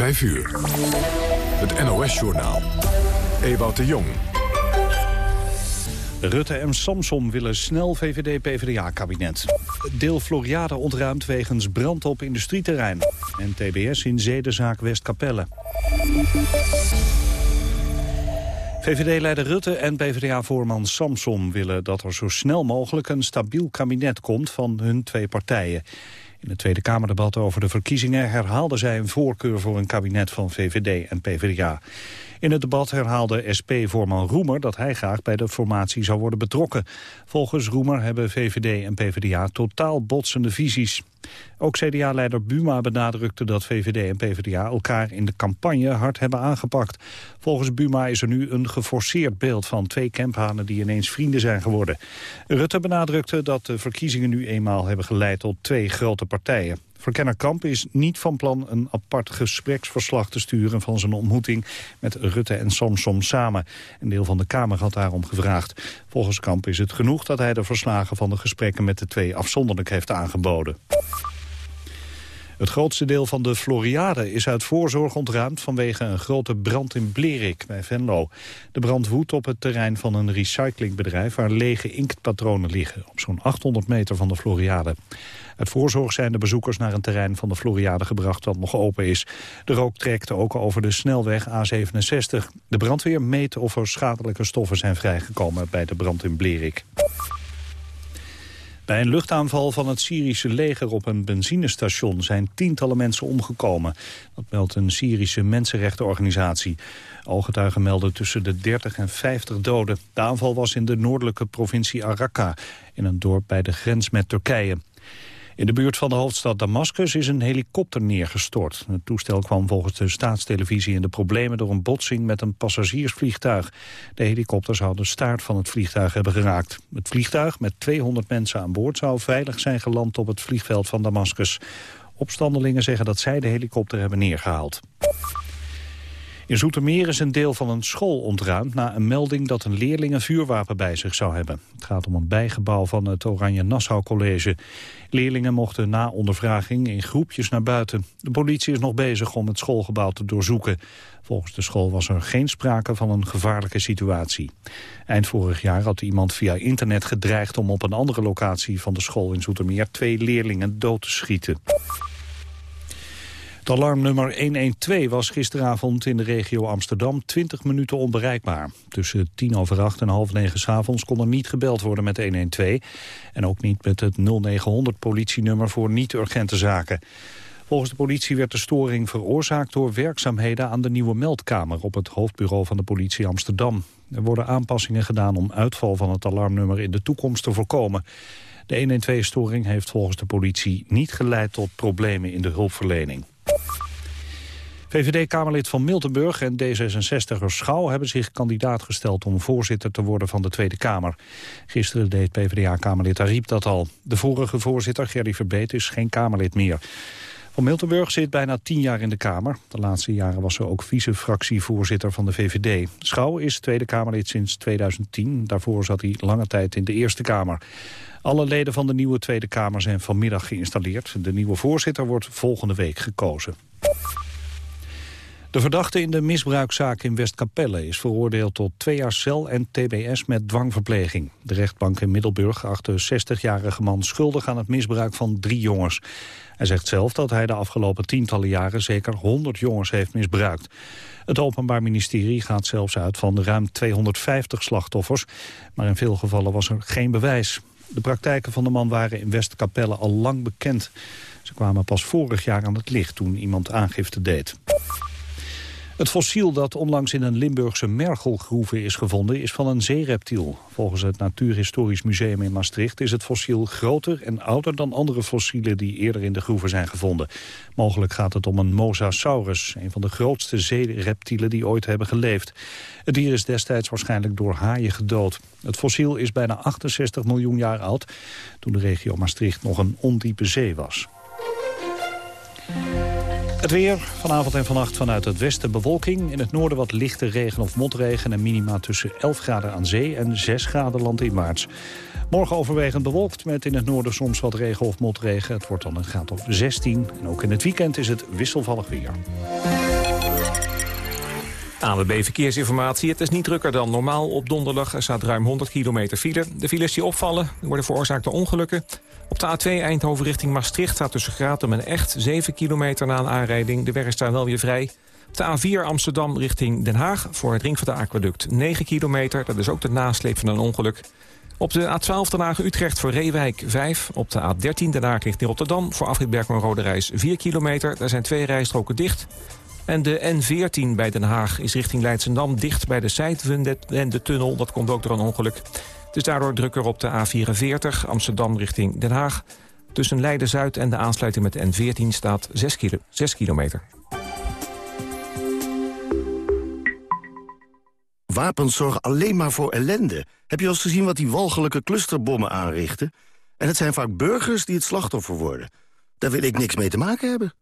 5 uur. Het NOS-journaal. Ewout de Jong. Rutte en Samsom willen snel VVD-PVDA-kabinet. Deel Floriade ontruimd wegens brand op industrieterrein. En TBS in zedenzaak Westkapelle. VVD-leider Rutte en PvdA-voorman Samsom willen dat er zo snel mogelijk een stabiel kabinet komt van hun twee partijen. In het Tweede Kamerdebat over de verkiezingen herhaalde zij een voorkeur voor een kabinet van VVD en PvdA. In het debat herhaalde SP-voorman Roemer dat hij graag bij de formatie zou worden betrokken. Volgens Roemer hebben VVD en PvdA totaal botsende visies. Ook CDA-leider Buma benadrukte dat VVD en PvdA elkaar in de campagne hard hebben aangepakt. Volgens Buma is er nu een geforceerd beeld van twee kemphanen die ineens vrienden zijn geworden. Rutte benadrukte dat de verkiezingen nu eenmaal hebben geleid tot twee grote partijen. Verkenner Kamp is niet van plan een apart gespreksverslag te sturen van zijn ontmoeting met Rutte en Samsom samen. Een deel van de Kamer had daarom gevraagd. Volgens Kamp is het genoeg dat hij de verslagen van de gesprekken met de twee afzonderlijk heeft aangeboden. Het grootste deel van de Floriade is uit voorzorg ontruimd vanwege een grote brand in Blerik bij Venlo. De brand woedt op het terrein van een recyclingbedrijf waar lege inktpatronen liggen, op zo'n 800 meter van de Floriade. Uit voorzorg zijn de bezoekers naar een terrein van de Floriade gebracht dat nog open is. De rook trekt ook over de snelweg A67. De brandweer meet of er schadelijke stoffen zijn vrijgekomen bij de brand in Blerik. Bij een luchtaanval van het Syrische leger op een benzinestation zijn tientallen mensen omgekomen. Dat meldt een Syrische mensenrechtenorganisatie. Ooggetuigen melden tussen de 30 en 50 doden. De aanval was in de noordelijke provincie Araka, in een dorp bij de grens met Turkije. In de buurt van de hoofdstad Damascus is een helikopter neergestort. Het toestel kwam volgens de staatstelevisie in de problemen door een botsing met een passagiersvliegtuig. De helikopter zou de staart van het vliegtuig hebben geraakt. Het vliegtuig met 200 mensen aan boord zou veilig zijn geland op het vliegveld van Damascus. Opstandelingen zeggen dat zij de helikopter hebben neergehaald. In Zoetermeer is een deel van een school ontruimd na een melding dat een leerling een vuurwapen bij zich zou hebben. Het gaat om een bijgebouw van het Oranje Nassau College. Leerlingen mochten na ondervraging in groepjes naar buiten. De politie is nog bezig om het schoolgebouw te doorzoeken. Volgens de school was er geen sprake van een gevaarlijke situatie. Eind vorig jaar had iemand via internet gedreigd om op een andere locatie van de school in Zoetermeer twee leerlingen dood te schieten. Het alarmnummer 112 was gisteravond in de regio Amsterdam 20 minuten onbereikbaar. Tussen tien over acht en half negen s'avonds kon er niet gebeld worden met 112. En ook niet met het 0900 politienummer voor niet-urgente zaken. Volgens de politie werd de storing veroorzaakt door werkzaamheden aan de nieuwe meldkamer op het hoofdbureau van de politie Amsterdam. Er worden aanpassingen gedaan om uitval van het alarmnummer in de toekomst te voorkomen. De 112-storing heeft volgens de politie niet geleid tot problemen in de hulpverlening. VVD-Kamerlid van Miltenburg en D66er Schouw hebben zich kandidaat gesteld om voorzitter te worden van de Tweede Kamer. Gisteren deed PvdA-Kamerlid Ariep dat al. De vorige voorzitter, Gerry Verbeet, is geen Kamerlid meer. Van Miltenburg zit bijna tien jaar in de Kamer. De laatste jaren was ze ook vice-fractievoorzitter van de VVD. Schouw is Tweede Kamerlid sinds 2010. Daarvoor zat hij lange tijd in de Eerste Kamer. Alle leden van de nieuwe Tweede Kamer zijn vanmiddag geïnstalleerd. De nieuwe voorzitter wordt volgende week gekozen. De verdachte in de misbruikzaak in Westkapelle is veroordeeld tot twee jaar cel en tbs met dwangverpleging. De rechtbank in Middelburg acht de 60-jarige man schuldig aan het misbruik van drie jongens. Hij zegt zelf dat hij de afgelopen tientallen jaren zeker 100 jongens heeft misbruikt. Het Openbaar Ministerie gaat zelfs uit van ruim 250 slachtoffers, maar in veel gevallen was er geen bewijs. De praktijken van de man waren in Westkapelle al lang bekend. Ze kwamen pas vorig jaar aan het licht toen iemand aangifte deed. Het fossiel dat onlangs in een Limburgse mergelgroeve is gevonden... is van een zeereptiel. Volgens het Natuurhistorisch Museum in Maastricht... is het fossiel groter en ouder dan andere fossielen... die eerder in de groeven zijn gevonden. Mogelijk gaat het om een mosasaurus... een van de grootste zeereptielen die ooit hebben geleefd. Het dier is destijds waarschijnlijk door haaien gedood. Het fossiel is bijna 68 miljoen jaar oud... toen de regio Maastricht nog een ondiepe zee was. Het weer, vanavond en vannacht vanuit het westen bewolking. In het noorden wat lichte regen of motregen... en minima tussen 11 graden aan zee en 6 graden landinwaarts. Morgen overwegend bewolkt met in het noorden soms wat regen of motregen. Het wordt dan een graad of 16. En ook in het weekend is het wisselvallig weer. ANWB Verkeersinformatie. Het is niet drukker dan normaal op donderdag. Er staat ruim 100 kilometer file. De files die opvallen worden veroorzaakt door ongelukken. Op de A2 Eindhoven richting Maastricht staat tussen Gratum en Echt... 7 kilometer na een aanrijding. De weg is daar wel weer vrij. Op de A4 Amsterdam richting Den Haag voor het Ring van de Aquaduct 9 kilometer. Dat is ook de nasleep van een ongeluk. Op de A12 Den Haag-Utrecht voor Reewijk 5. Op de A13 Den Haag richting Rotterdam voor Afrit Bergman Rode Reis 4 kilometer. Daar zijn twee rijstroken dicht. En de N14 bij Den Haag is richting Leidsendam dicht bij de Zijtwende en de tunnel. Dat komt ook door een ongeluk. Het is daardoor drukker op de A44 Amsterdam richting Den Haag. Tussen Leiden-Zuid en de aansluiting met de N14 staat 6, kilo 6 kilometer. Wapens zorgen alleen maar voor ellende. Heb je al eens gezien wat die walgelijke clusterbommen aanrichten? En het zijn vaak burgers die het slachtoffer worden. Daar wil ik niks mee te maken hebben.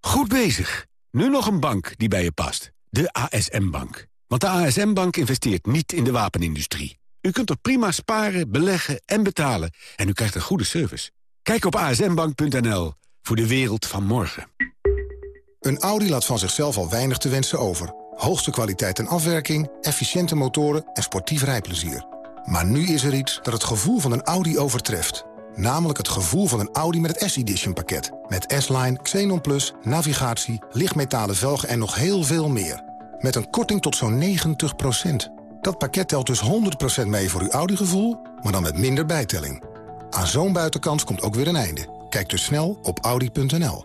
Goed bezig. Nu nog een bank die bij je past. De ASM-bank. Want de ASM-bank investeert niet in de wapenindustrie. U kunt er prima sparen, beleggen en betalen. En u krijgt een goede service. Kijk op asmbank.nl voor de wereld van morgen. Een Audi laat van zichzelf al weinig te wensen over. Hoogste kwaliteit en afwerking, efficiënte motoren en sportief rijplezier. Maar nu is er iets dat het gevoel van een Audi overtreft. Namelijk het gevoel van een Audi met het S-Edition pakket. Met S-Line, Xenon Plus, navigatie, lichtmetalen velgen en nog heel veel meer. Met een korting tot zo'n 90 Dat pakket telt dus 100% mee voor uw Audi-gevoel, maar dan met minder bijtelling. Aan zo'n buitenkans komt ook weer een einde. Kijk dus snel op Audi.nl.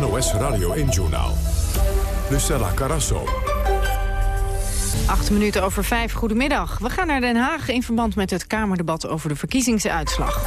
NOS Radio 1-journaal. Lucella Carasso. Acht minuten over vijf, goedemiddag. We gaan naar Den Haag in verband met het Kamerdebat over de verkiezingsuitslag.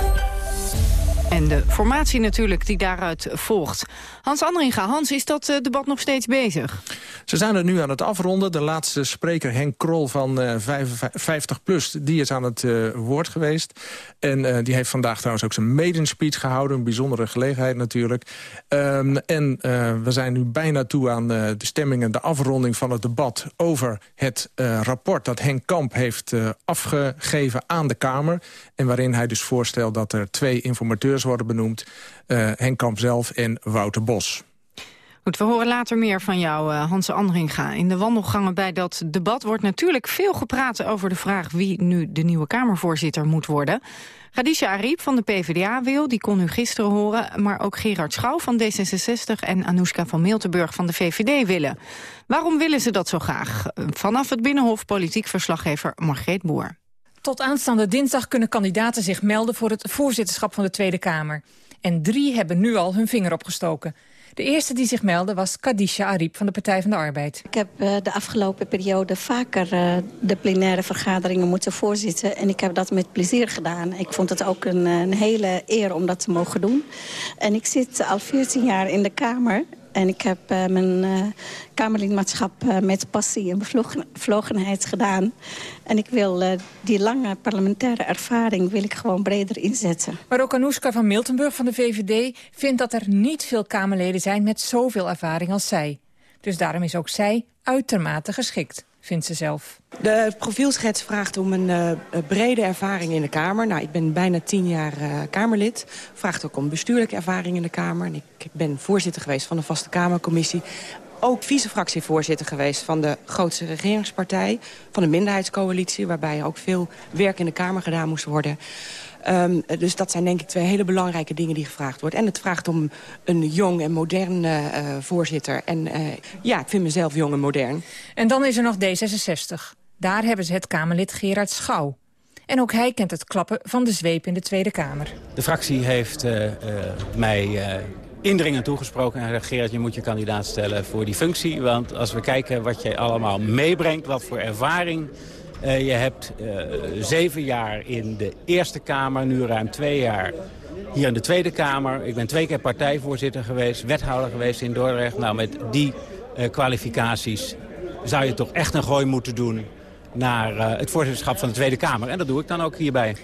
En de formatie natuurlijk die daaruit volgt. Hans Andringa, Hans, is dat eh, debat nog steeds bezig? Ze zijn er nu aan het afronden. De laatste spreker, Henk Krol van uh, 55 plus, die is aan het uh, woord geweest. En die heeft vandaag trouwens ook zijn maiden speech gehouden. Een bijzondere gelegenheid natuurlijk. Um, en we zijn nu bijna toe aan de stemming en de afronding van het debat... over het rapport dat Henk Kamp heeft afgegeven aan de Kamer. En waarin hij dus voorstelt dat er twee informateurs worden benoemd. Henk Kamp zelf en Wouter Bos. Goed, we horen later meer van jou, uh, Hans Andringa. In de wandelgangen bij dat debat wordt natuurlijk veel gepraat over de vraag... wie nu de nieuwe Kamervoorzitter moet worden. Khadija Ariep van de PvdA wil, die kon u gisteren horen... maar ook Gerard Schouw van D66 en Anoushka van Miltenburg van de VVD willen. Waarom willen ze dat zo graag? Vanaf het Binnenhof politiek verslaggever Margreet Boer. Tot aanstaande dinsdag kunnen kandidaten zich melden voor het voorzitterschap van de Tweede Kamer. En drie hebben nu al hun vinger opgestoken. De eerste die zich meldde was Kadisha Ariep van de Partij van de Arbeid. Ik heb uh, de afgelopen periode vaker uh, de plenaire vergaderingen moeten voorzitten. En ik heb dat met plezier gedaan. Ik vond het ook een, een hele eer om dat te mogen doen. En ik zit al 14 jaar in de Kamer. En ik heb uh, mijn uh, Kamerlidmaatschap uh, met passie en bevlogenheid gedaan. En ik wil die lange parlementaire ervaring wil ik gewoon breder inzetten. Maar ook Anoushka van Miltenburg van de VVD vindt dat er niet veel Kamerleden zijn met zoveel ervaring als zij. Dus daarom is ook zij uitermate geschikt vindt ze zelf. De profielschets vraagt om een uh, brede ervaring in de Kamer. Nou, ik ben bijna tien jaar uh, Kamerlid. Vraagt ook om bestuurlijke ervaring in de Kamer. Ik ben voorzitter geweest van de Vaste Kamercommissie ook vice-fractievoorzitter geweest van de grootste regeringspartij... van de minderheidscoalitie, waarbij ook veel werk in de Kamer gedaan moest worden. Um, dus dat zijn denk ik twee hele belangrijke dingen die gevraagd worden. En het vraagt om een jong en modern uh, voorzitter. En uh, ja, ik vind mezelf jong en modern. En dan is er nog D66. Daar hebben ze het Kamerlid Gerard Schouw. En ook hij kent het klappen van de zweep in de Tweede Kamer. De fractie heeft uh, uh, mij uh, indringend toegesproken. En gezegd, Gerard, je moet je kandidaat stellen voor die functie. Want als we kijken wat je allemaal meebrengt, wat voor ervaring uh, je hebt. Uh, zeven jaar in de Eerste Kamer, nu ruim twee jaar hier in de Tweede Kamer. Ik ben twee keer partijvoorzitter geweest, wethouder geweest in Dordrecht. Nou, met die uh, kwalificaties zou je toch echt een gooi moeten doen naar het voorzitterschap van de Tweede Kamer. En dat doe ik dan ook hierbij.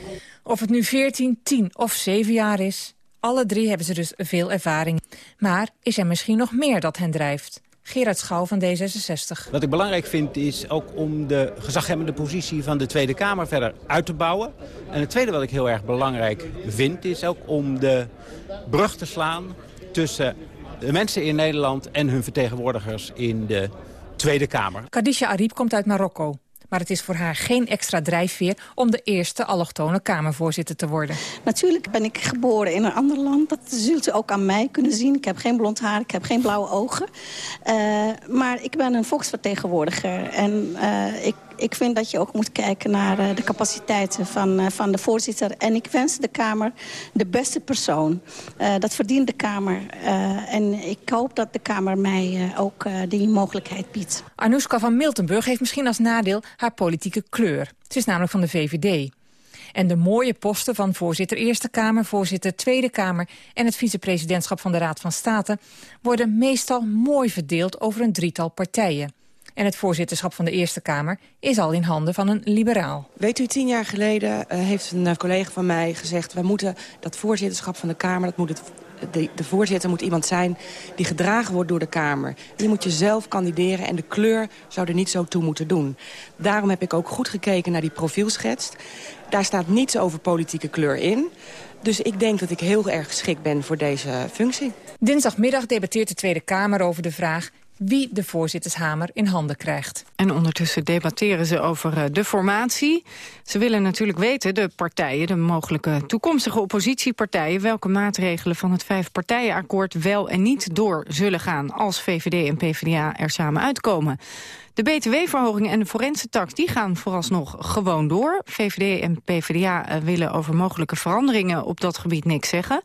Of het nu 14, 10 of 7 jaar is, alle drie hebben ze dus veel ervaring. Maar is er misschien nog meer dat hen drijft? Gerard Schouw van D66. Wat ik belangrijk vind is ook om de gezaghebbende positie van de Tweede Kamer verder uit te bouwen. En het tweede wat ik heel erg belangrijk vind is ook om de brug te slaan tussen de mensen in Nederland en hun vertegenwoordigers in de Tweede Kamer. Kadisha Ariep komt uit Marokko. Maar het is voor haar geen extra drijfveer om de eerste allochtone Kamervoorzitter te worden. Natuurlijk ben ik geboren in een ander land. Dat zult u ook aan mij kunnen zien. Ik heb geen blond haar, ik heb geen blauwe ogen. Uh, maar ik ben een volksvertegenwoordiger. En uh, ik ik vind dat je ook moet kijken naar uh, de capaciteiten van, uh, van de voorzitter. En ik wens de Kamer de beste persoon. Uh, dat verdient de Kamer. en ik hoop dat de Kamer mij ook die mogelijkheid biedt. Anoushka van Miltenburg heeft misschien als nadeel haar politieke kleur. Ze is namelijk van de VVD. En de mooie posten van voorzitter Eerste Kamer, voorzitter Tweede Kamer... en het vicepresidentschap van de Raad van State... worden meestal mooi verdeeld over een drietal partijen. En het voorzitterschap van de Eerste Kamer is al in handen van een liberaal. Weet u, tien jaar geleden uh, heeft een uh, collega van mij gezegd... we moeten dat voorzitterschap van de Kamer, dat moet het de, de, voorzitter moet iemand zijn die gedragen wordt door de Kamer. Je moet jezelf kandideren en de kleur zou er niet zo toe moeten doen. Daarom heb ik ook goed gekeken naar die profielschets. Daar staat niets over politieke kleur in. Dus ik denk dat ik heel erg geschikt ben voor deze functie. Dinsdagmiddag debatteert de Tweede Kamer over de vraag wie de voorzittershamer in handen krijgt. En ondertussen debatteren ze over eh, de formatie. Ze willen natuurlijk weten, de partijen, de mogelijke toekomstige oppositiepartijen... welke maatregelen van het vijfpartijenakkoord wel en niet door zullen gaan... als VVD en PvdA er samen uitkomen. De btw-verhoging en de forense tax die gaan vooralsnog gewoon door. VVD en PvdA eh, willen over mogelijke veranderingen op dat gebied niks zeggen.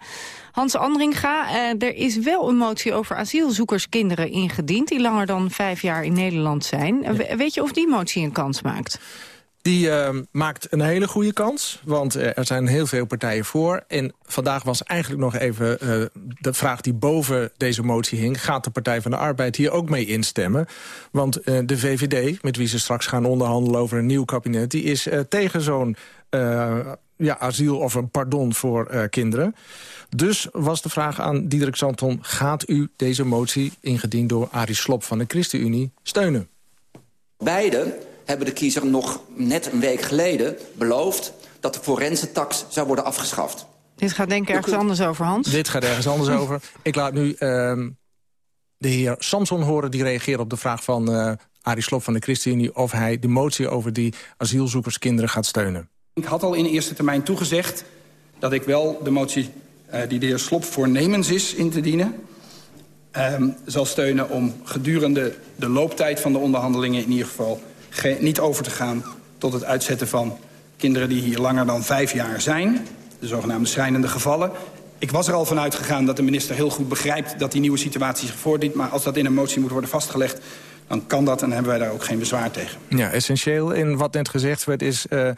Hans Andringa, eh, er is wel een motie over asielzoekerskinderen ingediend... die langer dan vijf jaar in Nederland zijn. Ja. Weet je of die motie een kans maakt? Die uh, maakt een hele goede kans, want uh, er zijn heel veel partijen voor. En vandaag was eigenlijk nog even uh, de vraag die boven deze motie hing... gaat de Partij van de Arbeid hier ook mee instemmen? Want de VVD, met wie ze straks gaan onderhandelen over een nieuw kabinet... die is tegen zo'n ja, asiel of een pardon voor kinderen. Dus was de vraag aan Diederik Santon... gaat u deze motie, ingediend door Arie Slop van de ChristenUnie, steunen? Beide hebben de kiezer nog net een week geleden beloofd... dat de forensentax zou worden afgeschaft. Dit gaat denk ik ergens anders over, Hans. Dit gaat ergens anders over. Ik laat nu uh, de heer Samson horen. Die reageert op de vraag van uh, Arie Slob van de ChristenUnie... of hij de motie over die asielzoekerskinderen gaat steunen. Ik had al in eerste termijn toegezegd dat ik wel de motie uh, die de heer Slop voornemens is in te dienen... Um, zal steunen om gedurende de looptijd van de onderhandelingen... in ieder geval niet over te gaan tot het uitzetten van kinderen die hier langer dan vijf jaar zijn. De zogenaamde schrijnende gevallen. Ik was er al vanuit gegaan dat de minister heel goed begrijpt dat die nieuwe situatie zich voordient. Maar als dat in een motie moet worden vastgelegd, dan kan dat en hebben wij daar ook geen bezwaar tegen. Ja, essentieel in wat net gezegd werd is uh, uh,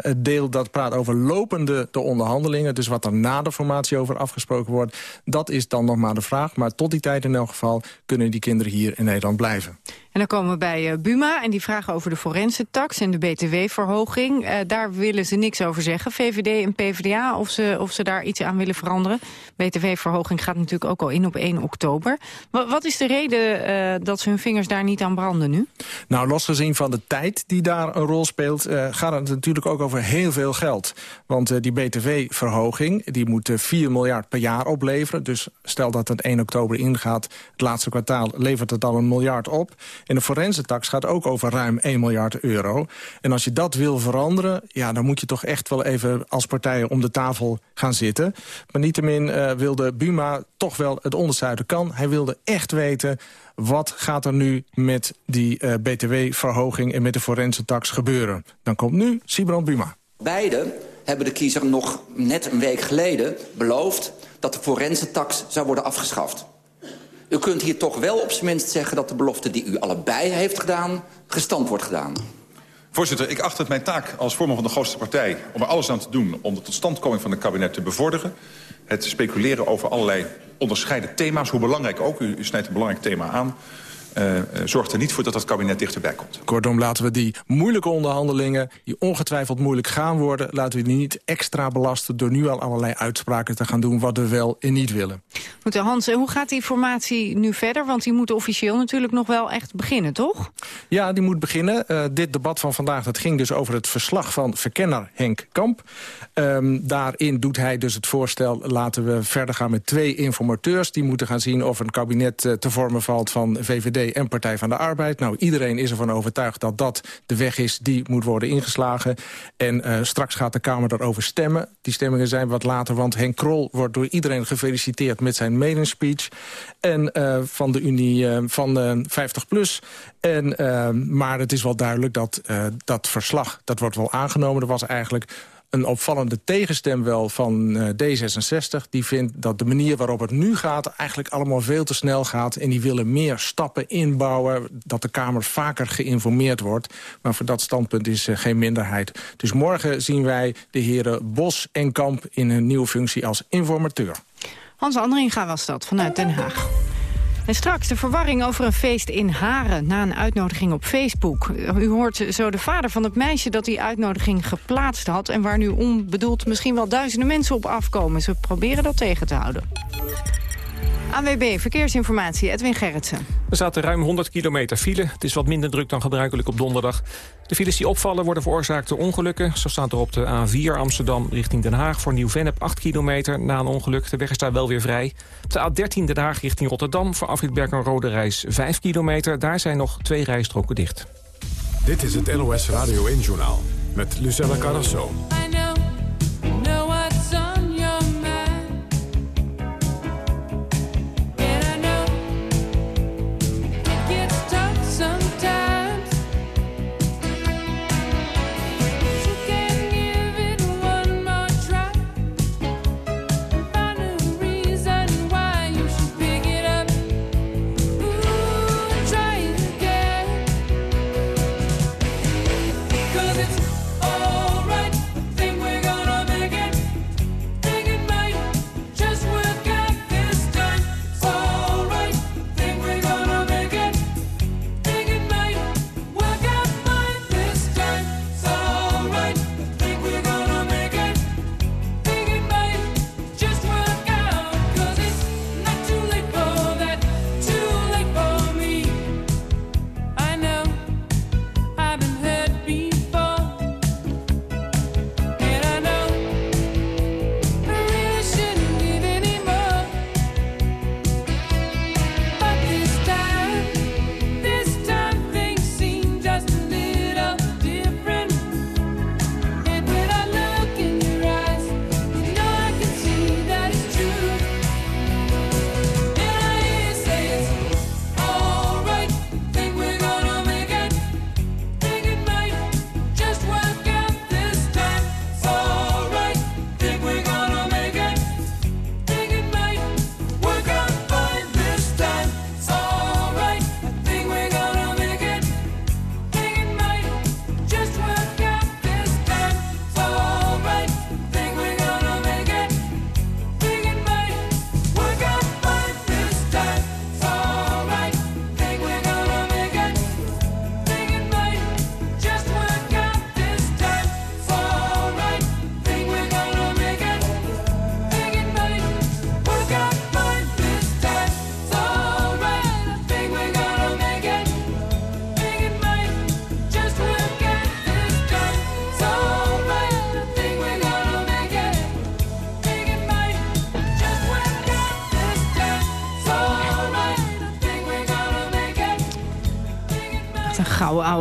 het deel dat praat over lopende de onderhandelingen. Dus wat er na de formatie over afgesproken wordt, dat is dan nog maar de vraag. Maar tot die tijd in elk geval kunnen die kinderen hier in Nederland blijven. En dan komen we bij uh, Buma en die vragen over de forensentax en de btw-verhoging. Uh, daar willen ze niks over zeggen, VVD en PvdA, of ze, of ze daar iets aan willen veranderen. BTW-verhoging gaat natuurlijk ook al in op 1 oktober. Wat, is de reden uh, dat ze hun vingers daar niet aan branden nu? Nou, losgezien van de tijd die daar een rol speelt... gaat het natuurlijk ook over heel veel geld. Want die btw-verhoging die moet 4 miljard per jaar opleveren. Dus stel dat het 1 oktober ingaat, het laatste kwartaal levert het al een miljard op. En de forensentax gaat ook over ruim 1 miljard euro. En als je dat wil veranderen, ja, dan moet je toch echt wel even als partijen om de tafel gaan zitten. Maar niettemin uh, wilde Buma toch wel het de kan. Hij wilde echt weten wat gaat er nu met die uh, btw-verhoging en met de forensentax gebeuren. Dan komt nu Sibrand Buma. Beide hebben de kiezer nog net een week geleden beloofd... dat de forensentax zou worden afgeschaft. U kunt hier toch wel op zijn minst zeggen dat de belofte die u allebei heeft gedaan... gestand wordt gedaan. Voorzitter, ik acht het mijn taak als voorman van de grootste partij... om er alles aan te doen om de totstandkoming van het kabinet te bevorderen. Het speculeren over allerlei onderscheiden thema's, hoe belangrijk ook. U, u snijdt een belangrijk thema aan uh, zorgt er niet voor dat het kabinet dichterbij komt. Kortom, laten we die moeilijke onderhandelingen... die ongetwijfeld moeilijk gaan worden... laten we die niet extra belasten door nu al allerlei uitspraken te gaan doen... wat we wel en niet willen. Goed, Hans, hoe gaat die formatie nu verder? Want die moet officieel natuurlijk nog wel echt beginnen, toch? Ja, die moet beginnen. Uh, dit debat van vandaag dat ging dus over het verslag van verkenner Henk Kamp. Um, daarin doet hij dus het voorstel... laten we verder gaan met twee informateurs. Die moeten gaan zien of een kabinet uh, te vormen valt van VVD en Partij van de Arbeid. Nou, iedereen is ervan overtuigd dat dat de weg is die moet worden ingeslagen. En uh, straks gaat de Kamer daarover stemmen. Die stemmingen zijn wat later, want Henk Krol wordt door iedereen gefeliciteerd met zijn maiden speech. En uh, van de Unie uh, van 50PLUS. En, maar het is wel duidelijk dat dat verslag, dat wordt wel aangenomen. Er was eigenlijk een opvallende tegenstem wel van uh, D66. Die vindt dat de manier waarop het nu gaat... eigenlijk allemaal veel te snel gaat. En die willen meer stappen inbouwen. Dat de Kamer vaker geïnformeerd wordt. Maar voor dat standpunt is uh, geen minderheid. Dus morgen zien wij de heren Bos en Kamp... in een nieuwe functie als informateur. Hans Andringa was dat, vanuit Den Haag. En straks de verwarring over een feest in Haren na een uitnodiging op Facebook. U hoort zo de vader van het meisje dat die uitnodiging geplaatst had... en waar nu onbedoeld misschien wel duizenden mensen op afkomen. Ze proberen dat tegen te houden. ANWB Verkeersinformatie, Edwin Gerritsen. Er zaten ruim 100 kilometer file. Het is wat minder druk dan gebruikelijk op donderdag. De files die opvallen worden veroorzaakt door ongelukken. Zo staat er op de A4 Amsterdam richting Den Haag... voor Nieuw-Vennep 8 kilometer na een ongeluk. De weg is daar wel weer vrij. Op de A13 Den Haag richting Rotterdam... voor Afritberg en Rode Reis 5 kilometer. Daar zijn nog twee rijstroken dicht. Dit is het NOS Radio 1-journaal met Lucella Carrasso.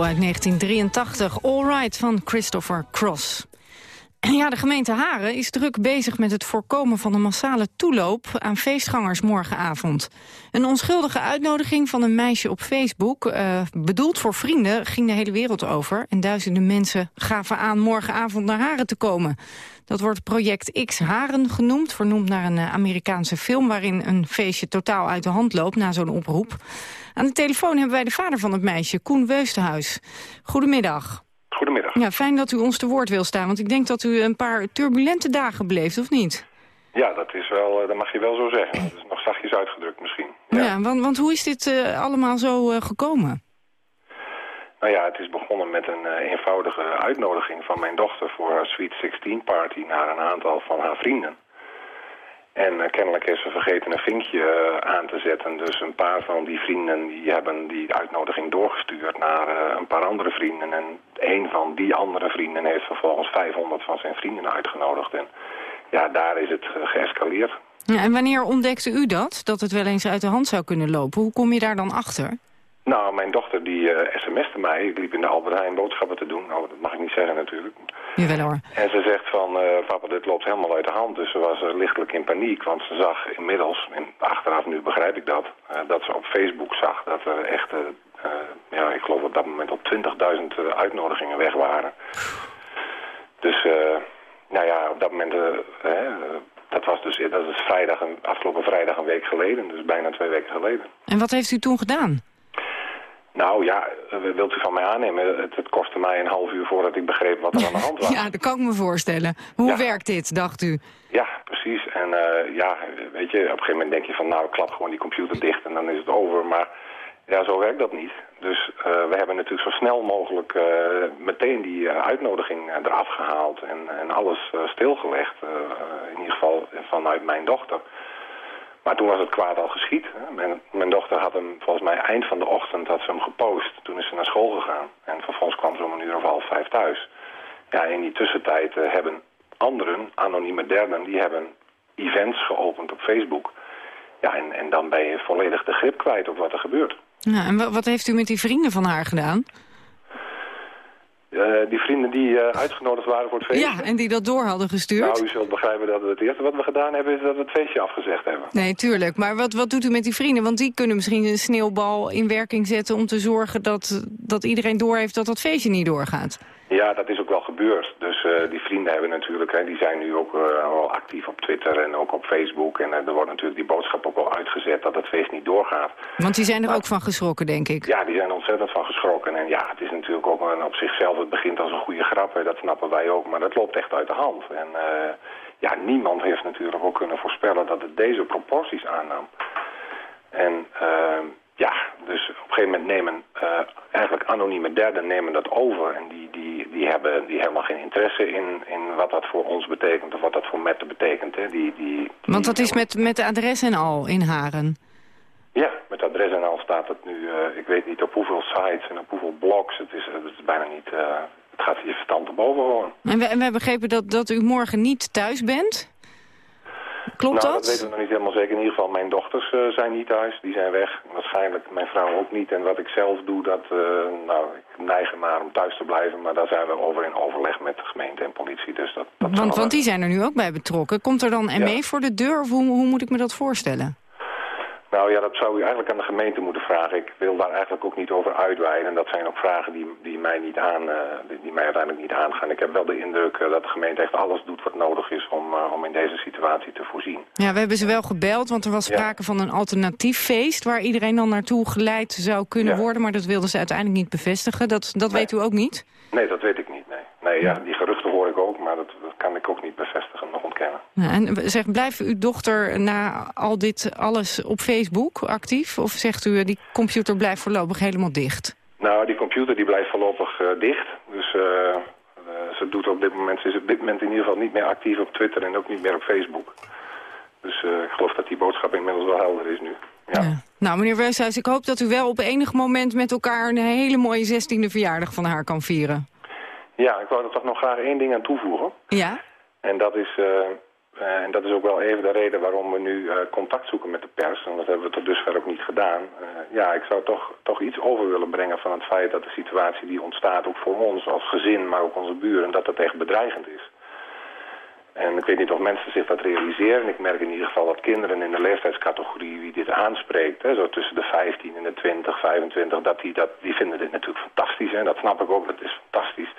Uit 1983, All Right van Christopher Cross. Ja, de gemeente Haren is druk bezig met het voorkomen van een massale toeloop aan feestgangers morgenavond. Een onschuldige uitnodiging van een meisje op Facebook, uh, bedoeld voor vrienden, ging de hele wereld over. En duizenden mensen gaven aan morgenavond naar Haren te komen. Dat wordt project X Haren genoemd, vernoemd naar een uh, Amerikaanse film... waarin een feestje totaal uit de hand loopt na zo'n oproep. Aan de telefoon hebben wij de vader van het meisje, Koen Weustenhuis. Goedemiddag. Goedemiddag. Ja, fijn dat u ons te woord wil staan, want ik denk dat u een paar turbulente dagen beleeft, of niet? Ja, dat, is wel, eh, dat mag je wel zo zeggen. Dat is nog zachtjes uitgedrukt misschien. Ja, want, want hoe is dit uh, allemaal zo uh, gekomen? Nou ja, het is begonnen met een uh, eenvoudige uitnodiging van mijn dochter voor haar Sweet 16 party naar een aantal van haar vrienden. En uh, kennelijk heeft ze vergeten een vinkje uh, aan te zetten. Dus een paar van die vrienden die hebben die uitnodiging doorgestuurd naar een paar andere vrienden. En een van die andere vrienden heeft vervolgens 500 van zijn vrienden uitgenodigd. En ja, daar is het geëscaleerd. Ja, en wanneer ontdekte u dat? Dat het wel eens uit de hand zou kunnen lopen? Hoe kom je daar dan achter? Nou, mijn dochter die sms'te mij. Ik liep in de Albert Heijn boodschappen te doen. Nou, dat mag ik niet zeggen natuurlijk. Jawel hoor. En ze zegt van, uh, papa, dit loopt helemaal uit de hand. Dus ze was uh, lichtelijk in paniek. Want ze zag inmiddels, en achteraf nu begrijp ik dat... dat ze op Facebook zag dat er echt, ja, ik geloof op dat moment al 20.000 uitnodigingen weg waren. Dus, nou ja, op dat moment... dat was dus dat is vrijdag, een, afgelopen vrijdag een week geleden. Dus bijna twee weken geleden. En wat heeft u toen gedaan? Nou ja, wilt u van mij aannemen? Het, het, kostte mij een half uur voordat ik begreep wat er aan de hand was. ja, dat kan ik me voorstellen. Hoe ja. werkt dit, dacht u? Ja, precies. En uh, ja, weet je, op een gegeven moment denk je van... nou, ik klap gewoon die computer dicht en dan is het over. Maar ja, zo werkt dat niet. Dus uh, we hebben natuurlijk zo snel mogelijk uh, meteen die uitnodiging eraf gehaald... en, en alles stilgelegd, in ieder geval vanuit mijn dochter... Maar toen was het kwaad al geschied. Mijn, mijn, dochter had hem volgens mij eind van de ochtend had ze hem gepost. Toen is ze naar school gegaan. En vervolgens kwam ze om een uur of half vijf thuis. Ja, in die tussentijd uh, hebben anderen, anonieme derden, die hebben events geopend op Facebook. Ja, en, en dan ben je volledig de grip kwijt op wat er gebeurt. Ja, en wat heeft u met die vrienden van haar gedaan? Uh, die vrienden die uh, uitgenodigd waren voor het feestje. Ja, en die dat door hadden gestuurd. Nou, u zult begrijpen dat het eerste wat we gedaan hebben... is dat we het feestje afgezegd hebben. Nee, tuurlijk. Maar wat, wat doet u met die vrienden? Want die kunnen misschien een sneeuwbal in werking zetten... om te zorgen dat, dat iedereen doorheeft dat dat feestje niet doorgaat. Ja, dat is ook wel Dus uh, die vrienden hebben natuurlijk, hè, die zijn nu ook uh, wel actief op Twitter en ook op Facebook. En uh, er wordt natuurlijk die boodschap ook wel uitgezet dat het feest niet doorgaat. Want die zijn er maar, ook van geschrokken, denk ik. Ja, die zijn er ontzettend van geschrokken. En ja, het is natuurlijk ook een, op zichzelf, het begint als een goede grap, hè, dat snappen wij ook. Maar dat loopt echt uit de hand. En ja, niemand heeft natuurlijk ook kunnen voorspellen dat het deze proporties aannam. En ja, dus op een gegeven moment nemen uh, eigenlijk anonieme derden nemen dat over. En die, die, die hebben die helemaal geen interesse in, in wat dat voor ons betekent of wat dat voor Mette betekent. Hè. Die, die, Want dat is met, met de adres en al in Haren? Ja, met adres en al staat het nu, uh, ik weet niet op hoeveel sites en op hoeveel blogs. Het is, het is bijna niet, uh, het gaat je verstand te boven gewoon. En we, en we hebben begrepen dat, dat u morgen niet thuis bent? Klopt nou, dat? dat weten we nog niet helemaal zeker. In ieder geval, mijn dochters uh, zijn niet thuis. Die zijn weg. Waarschijnlijk mijn vrouw ook niet. En wat ik zelf doe, dat, uh, nou, ik neig ernaar om thuis te blijven. Maar daar zijn we over in overleg met de gemeente en politie. Dus dat, dat want, want die zijn er nu ook bij betrokken. Komt er dan ME ja. voor de deur of hoe, hoe moet ik me dat voorstellen? Nou ja, dat zou u eigenlijk aan de gemeente moeten vragen. Ik wil daar eigenlijk ook niet over uitweiden. En dat zijn ook vragen die, die, mij, niet aan, uh, die, die, mij uiteindelijk niet aangaan. Ik heb wel de indruk uh, dat de gemeente echt alles doet wat nodig is om, uh, om in deze situatie te voorzien. Ja, we hebben ze wel gebeld, want er was sprake ja. van een alternatief feest... waar iedereen dan naartoe geleid zou kunnen ja. worden. Maar dat wilden ze uiteindelijk niet bevestigen. Dat, dat nee. weet u ook niet? Nee, dat weet ik niet, nee. Nee, ja, die geruchten hoor ik ook, maar dat kan ik ook niet bevestigen, nog ontkennen. Ja, en zeg, blijft uw dochter na al dit alles op Facebook actief? Of zegt u, die computer blijft voorlopig helemaal dicht? Nou, die computer die blijft voorlopig uh, dicht. Dus uh, uh, ze doet op dit moment, ze is op dit moment in ieder geval niet meer actief op Twitter en ook niet meer op Facebook. Dus ik geloof dat die boodschap inmiddels wel helder is nu. Ja. ja. Nou, meneer Weushuis, ik hoop dat u wel op enig moment met elkaar een hele mooie 16e verjaardag van haar kan vieren. Ja, ik wou er toch nog graag één ding aan toevoegen. Ja? En dat is, uh, uh, dat is ook wel even de reden waarom we nu uh, contact zoeken met de pers. En dat hebben we tot dusver ook niet gedaan. Ja, ik zou toch, toch iets over willen brengen van het feit dat de situatie die ontstaat... ook voor ons als gezin, maar ook onze buren, dat dat echt bedreigend is. En ik weet niet of mensen zich dat realiseren. Ik merk in ieder geval dat kinderen in de leeftijdscategorie wie dit aanspreekt... Hè, zo tussen de 15 en de 20, 25, dat die, dat, die vinden dit natuurlijk fantastisch. En dat snap ik ook, dat is fantastisch.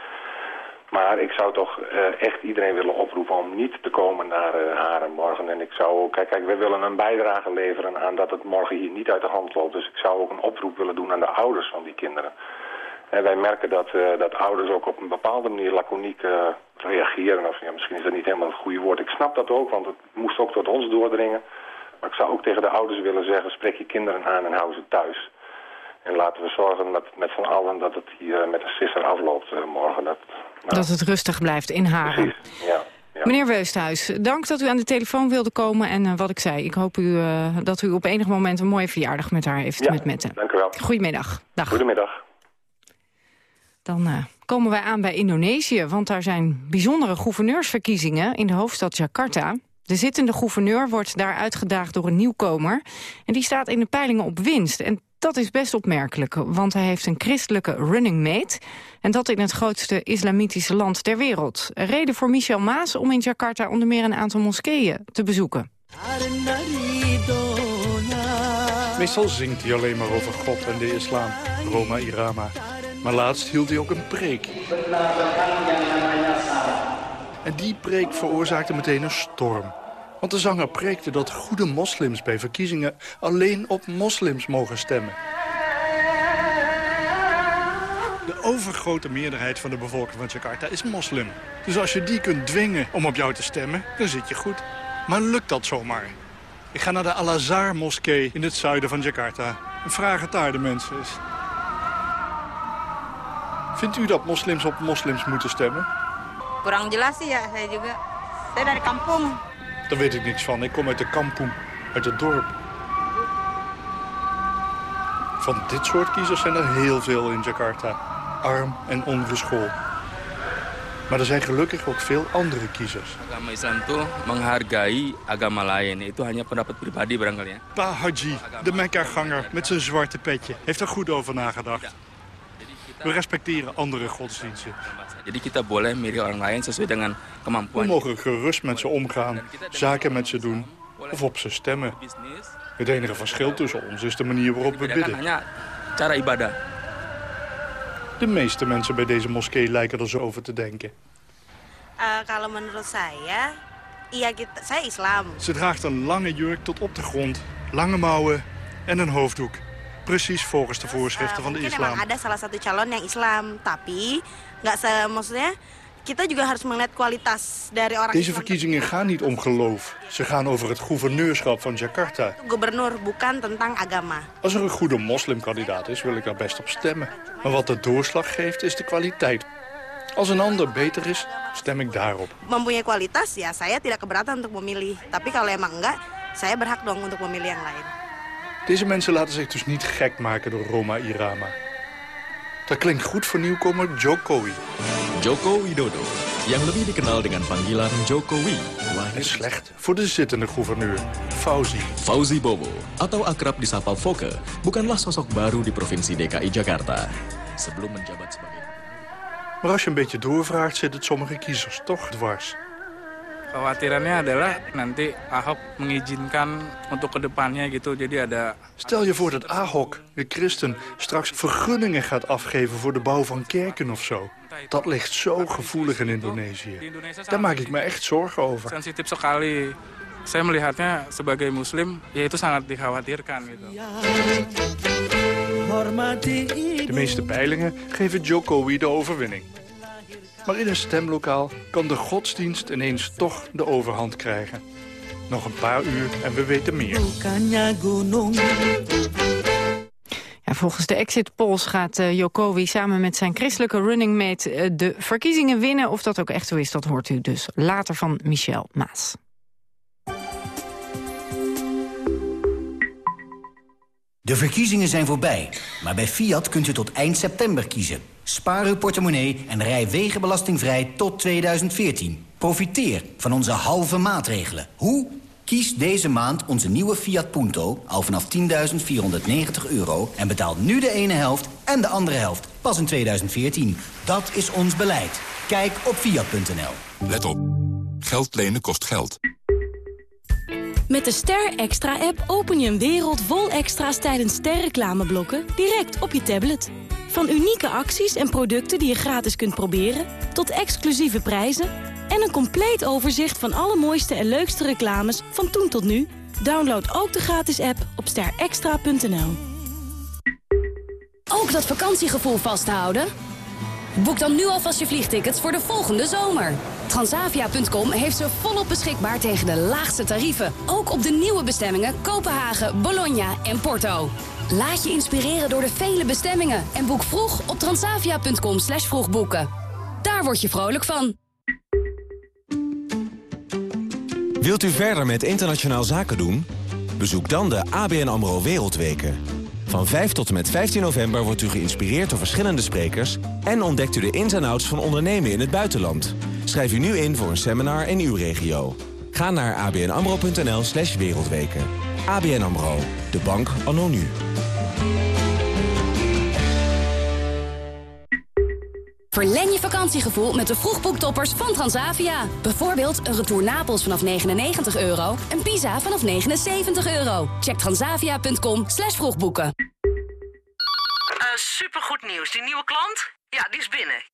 Maar ik zou toch uh, echt iedereen willen oproepen om niet te komen naar uh, Haren morgen. En ik zou, kijk, kijk, we willen een bijdrage leveren aan dat het morgen hier niet uit de hand loopt. Dus ik zou ook een oproep willen doen aan de ouders van die kinderen. En wij merken dat, uh, dat ouders ook op een bepaalde manier laconiek reageren. Of ja, misschien is dat niet helemaal het goede woord. Ik snap dat ook, want het moest ook tot ons doordringen. Maar ik zou ook tegen de ouders willen zeggen, spreek je kinderen aan en hou ze thuis. En laten we zorgen met, met z'n allen dat het hier met een sisser afloopt morgen. Dat, nou. Dat het rustig blijft in Haren. ja. Ja. Meneer Weusthuis, dank dat u aan de telefoon wilde komen. En uh, wat ik zei, ik hoop u, uh, dat u op enig moment een mooie verjaardag met haar heeft. Ja, met Mette. dank u wel. Goedemiddag. Dag. Goedemiddag. Dan uh, komen wij aan bij Indonesië, want daar zijn bijzondere gouverneursverkiezingen in de hoofdstad Jakarta. De zittende gouverneur wordt daar uitgedaagd door een nieuwkomer. En die staat in de peilingen op winst. En dat is best opmerkelijk, want hij heeft een christelijke running mate... en dat in het grootste islamitische land ter wereld. Reden voor Michel Maas om in Jakarta onder meer een aantal moskeeën te bezoeken. Meestal zingt hij alleen maar over God en de islam, Roma Irama. Maar laatst hield hij ook een preek. En die preek veroorzaakte meteen een storm. Want de zanger preekte dat goede moslims bij verkiezingen alleen op moslims mogen stemmen. De overgrote meerderheid van de bevolking van Jakarta is moslim. Dus als je die kunt dwingen om op jou te stemmen, dan zit je goed. Maar lukt dat zomaar? Ik ga naar de Al-Azhar-moskee in het zuiden van Jakarta. En vraag het daar de mensen eens. Vindt u dat moslims op moslims moeten stemmen? Kurang jelas sih ya, saya juga. Saya dari kampung. Daar weet ik niks van. Ik kom uit de kampong, uit het dorp. Van dit soort kiezers zijn er heel veel in Jakarta. Arm en ongeschoold. Maar er zijn gelukkig ook veel andere kiezers. Agama Islam itu menghargai agama lain. Itu hanya pendapat pribadi barangkali ya. Pa Haji, de Mekka-ganger met zijn zwarte petje, heeft er goed over nagedacht. We respecteren andere godsdiensten. Jadi kita boleh milih orang lain sesuai dengan We mogen gerust met ze omgaan, zaken met ze doen of op ze stemmen. Het enige verschil tussen ons is de manier waarop we bidden. hanya cara ibadah. De meeste mensen bij deze moskee lijken er zo over te denken. Eh, kalau menurut saya, iya kita, saya Islam. Ze draagt een lange jurk tot op de grond, lange mouwen en een hoofddoek. Precies volgens de voorschriften van de islam. ada salah satu calon yang Islam, tapi nggak se maksudnya kita juga harus melihat kualitas dari orang Deze verkiezingen gaan niet om geloof. Ze gaan over het gouverneurschap van Jakarta. gubernur, bukan tentang agama. Als er een goede moslimkandidaat is, wil ik daar best op stemmen. Maar wat de doorslag geeft, is de kwaliteit. Als een ander beter is, stem ik daarop. Mempunyai kualitas, ya saya tidak keberatan untuk memilih. Tapi kalau emang enggak, saya berhak dong untuk memilih yang lain. Deze mensen laten zich dus niet gek maken door Roma Irama. Dat klinkt goed voor nieuwkomer Jokowi. Joko Widodo, yang lebih dikenal dengan panggilan Jokowi. En slecht voor de zittende gouverneur, Fauzi. Fauzi Bobo, atau akrab disapa Foke, bukanlah sosok baru di Provinsi DKI Jakarta. Sebelum menjabat sebagai... Maar als je een beetje doorvraagt, zit het sommige kiezers toch dwars. Khawatirannya adalah nanti Ahok mengizinkan untuk kedepannya gitu. Jadi ada Stel je voor dat Ahok, de christen, straks vergunningen gaat afgeven voor de bouw van kerken of zo. Dat ligt zo gevoelig in Indonesië. Daar maak ik me echt zorgen over. sensitif sekali. Saya melihatnya sebagai muslim, ya itu sangat dikhawatirkan gitu. De meeste peilingen geven Jokowi de overwinning. Maar in een stemlokaal kan de godsdienst ineens toch de overhand krijgen. Nog een paar uur en we weten meer. Ja, volgens de exit polls gaat uh, Jokowi samen met zijn christelijke running mate uh, de verkiezingen winnen. Of dat ook echt zo is, dat hoort u dus later van Michel Maas. De verkiezingen zijn voorbij, maar bij Fiat kunt u tot eind september kiezen. Spaar uw portemonnee en rij wegenbelastingvrij tot 2014. Profiteer van onze halve maatregelen. Hoe? Kies deze maand onze nieuwe Fiat Punto al vanaf 10.490 euro... en betaal nu de ene helft en de andere helft pas in 2014. Dat is ons beleid. Kijk op fiat.nl. Let op. Geld lenen kost geld. Met de Ster Extra-app open je een wereld vol extra's tijdens sterreclameblokken direct op je tablet. Van unieke acties en producten die je gratis kunt proberen... tot exclusieve prijzen en een compleet overzicht van alle mooiste en leukste reclames van toen tot nu. Download ook de gratis app op sterextra.nl. Ook dat vakantiegevoel vasthouden? Boek dan nu alvast je vliegtickets voor de volgende zomer. Transavia.com heeft ze volop beschikbaar tegen de laagste tarieven. Ook op de nieuwe bestemmingen Kopenhagen, Bologna en Porto. Laat je inspireren door de vele bestemmingen en boek vroeg op transavia.com slash vroegboeken. Daar word je vrolijk van. Wilt u verder met internationaal zaken doen? Bezoek dan de ABN AMRO Wereldweken. Van 5 tot en met 15 november wordt u geïnspireerd door verschillende sprekers... en ontdekt u de ins en outs van ondernemen in het buitenland. Schrijf u nu in voor een seminar in uw regio. Ga naar abnamro.nl slash wereldweken. ABN AMRO, de bank anno nu. Verlen je vakantiegevoel met de vroegboektoppers van Transavia. Bijvoorbeeld een retour Napels vanaf 99 euro en Pisa vanaf 79 euro. Check transavia.com slash vroegboeken. Uh, supergoed nieuws. Die nieuwe klant? Ja, die is binnen.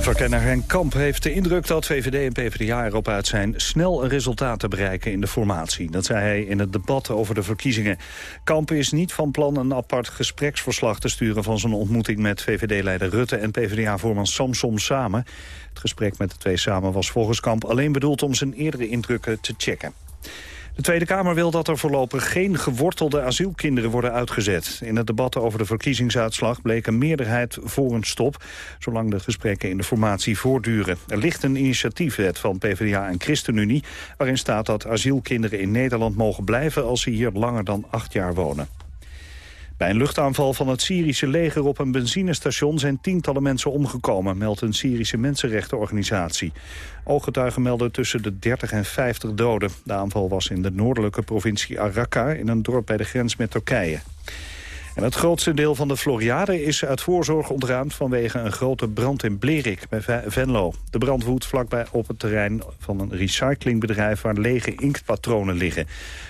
Verkenner Henk Kamp heeft de indruk dat VVD en PvdA erop uit zijn... snel een resultaat te bereiken in de formatie. Dat zei hij in het debat over de verkiezingen. Kamp is niet van plan een apart gespreksverslag te sturen... van zijn ontmoeting met VVD-leider Rutte en PvdA-voorman Samsom samen. Het gesprek met de twee samen was volgens Kamp alleen bedoeld... om zijn eerdere indrukken te checken. De Tweede Kamer wil dat er voorlopig geen gewortelde asielkinderen worden uitgezet. In het debat over de verkiezingsuitslag bleek een meerderheid voor een stop... zolang de gesprekken in de formatie voortduren. Er ligt een initiatiefwet van PvdA en ChristenUnie... waarin staat dat asielkinderen in Nederland mogen blijven... als ze hier langer dan acht jaar wonen. Bij een luchtaanval van het Syrische leger op een benzinestation zijn tientallen mensen omgekomen, meldt een Syrische mensenrechtenorganisatie. Ooggetuigen melden tussen de 30 en 50 doden. De aanval was in de noordelijke provincie Arrakar, in een dorp bij de grens met Turkije. En het grootste deel van de Floriade is uit voorzorg ontruimd... vanwege een grote brand in Blerik bij Venlo. De brand woedt vlakbij op het terrein van een recyclingbedrijf... waar lege inktpatronen liggen.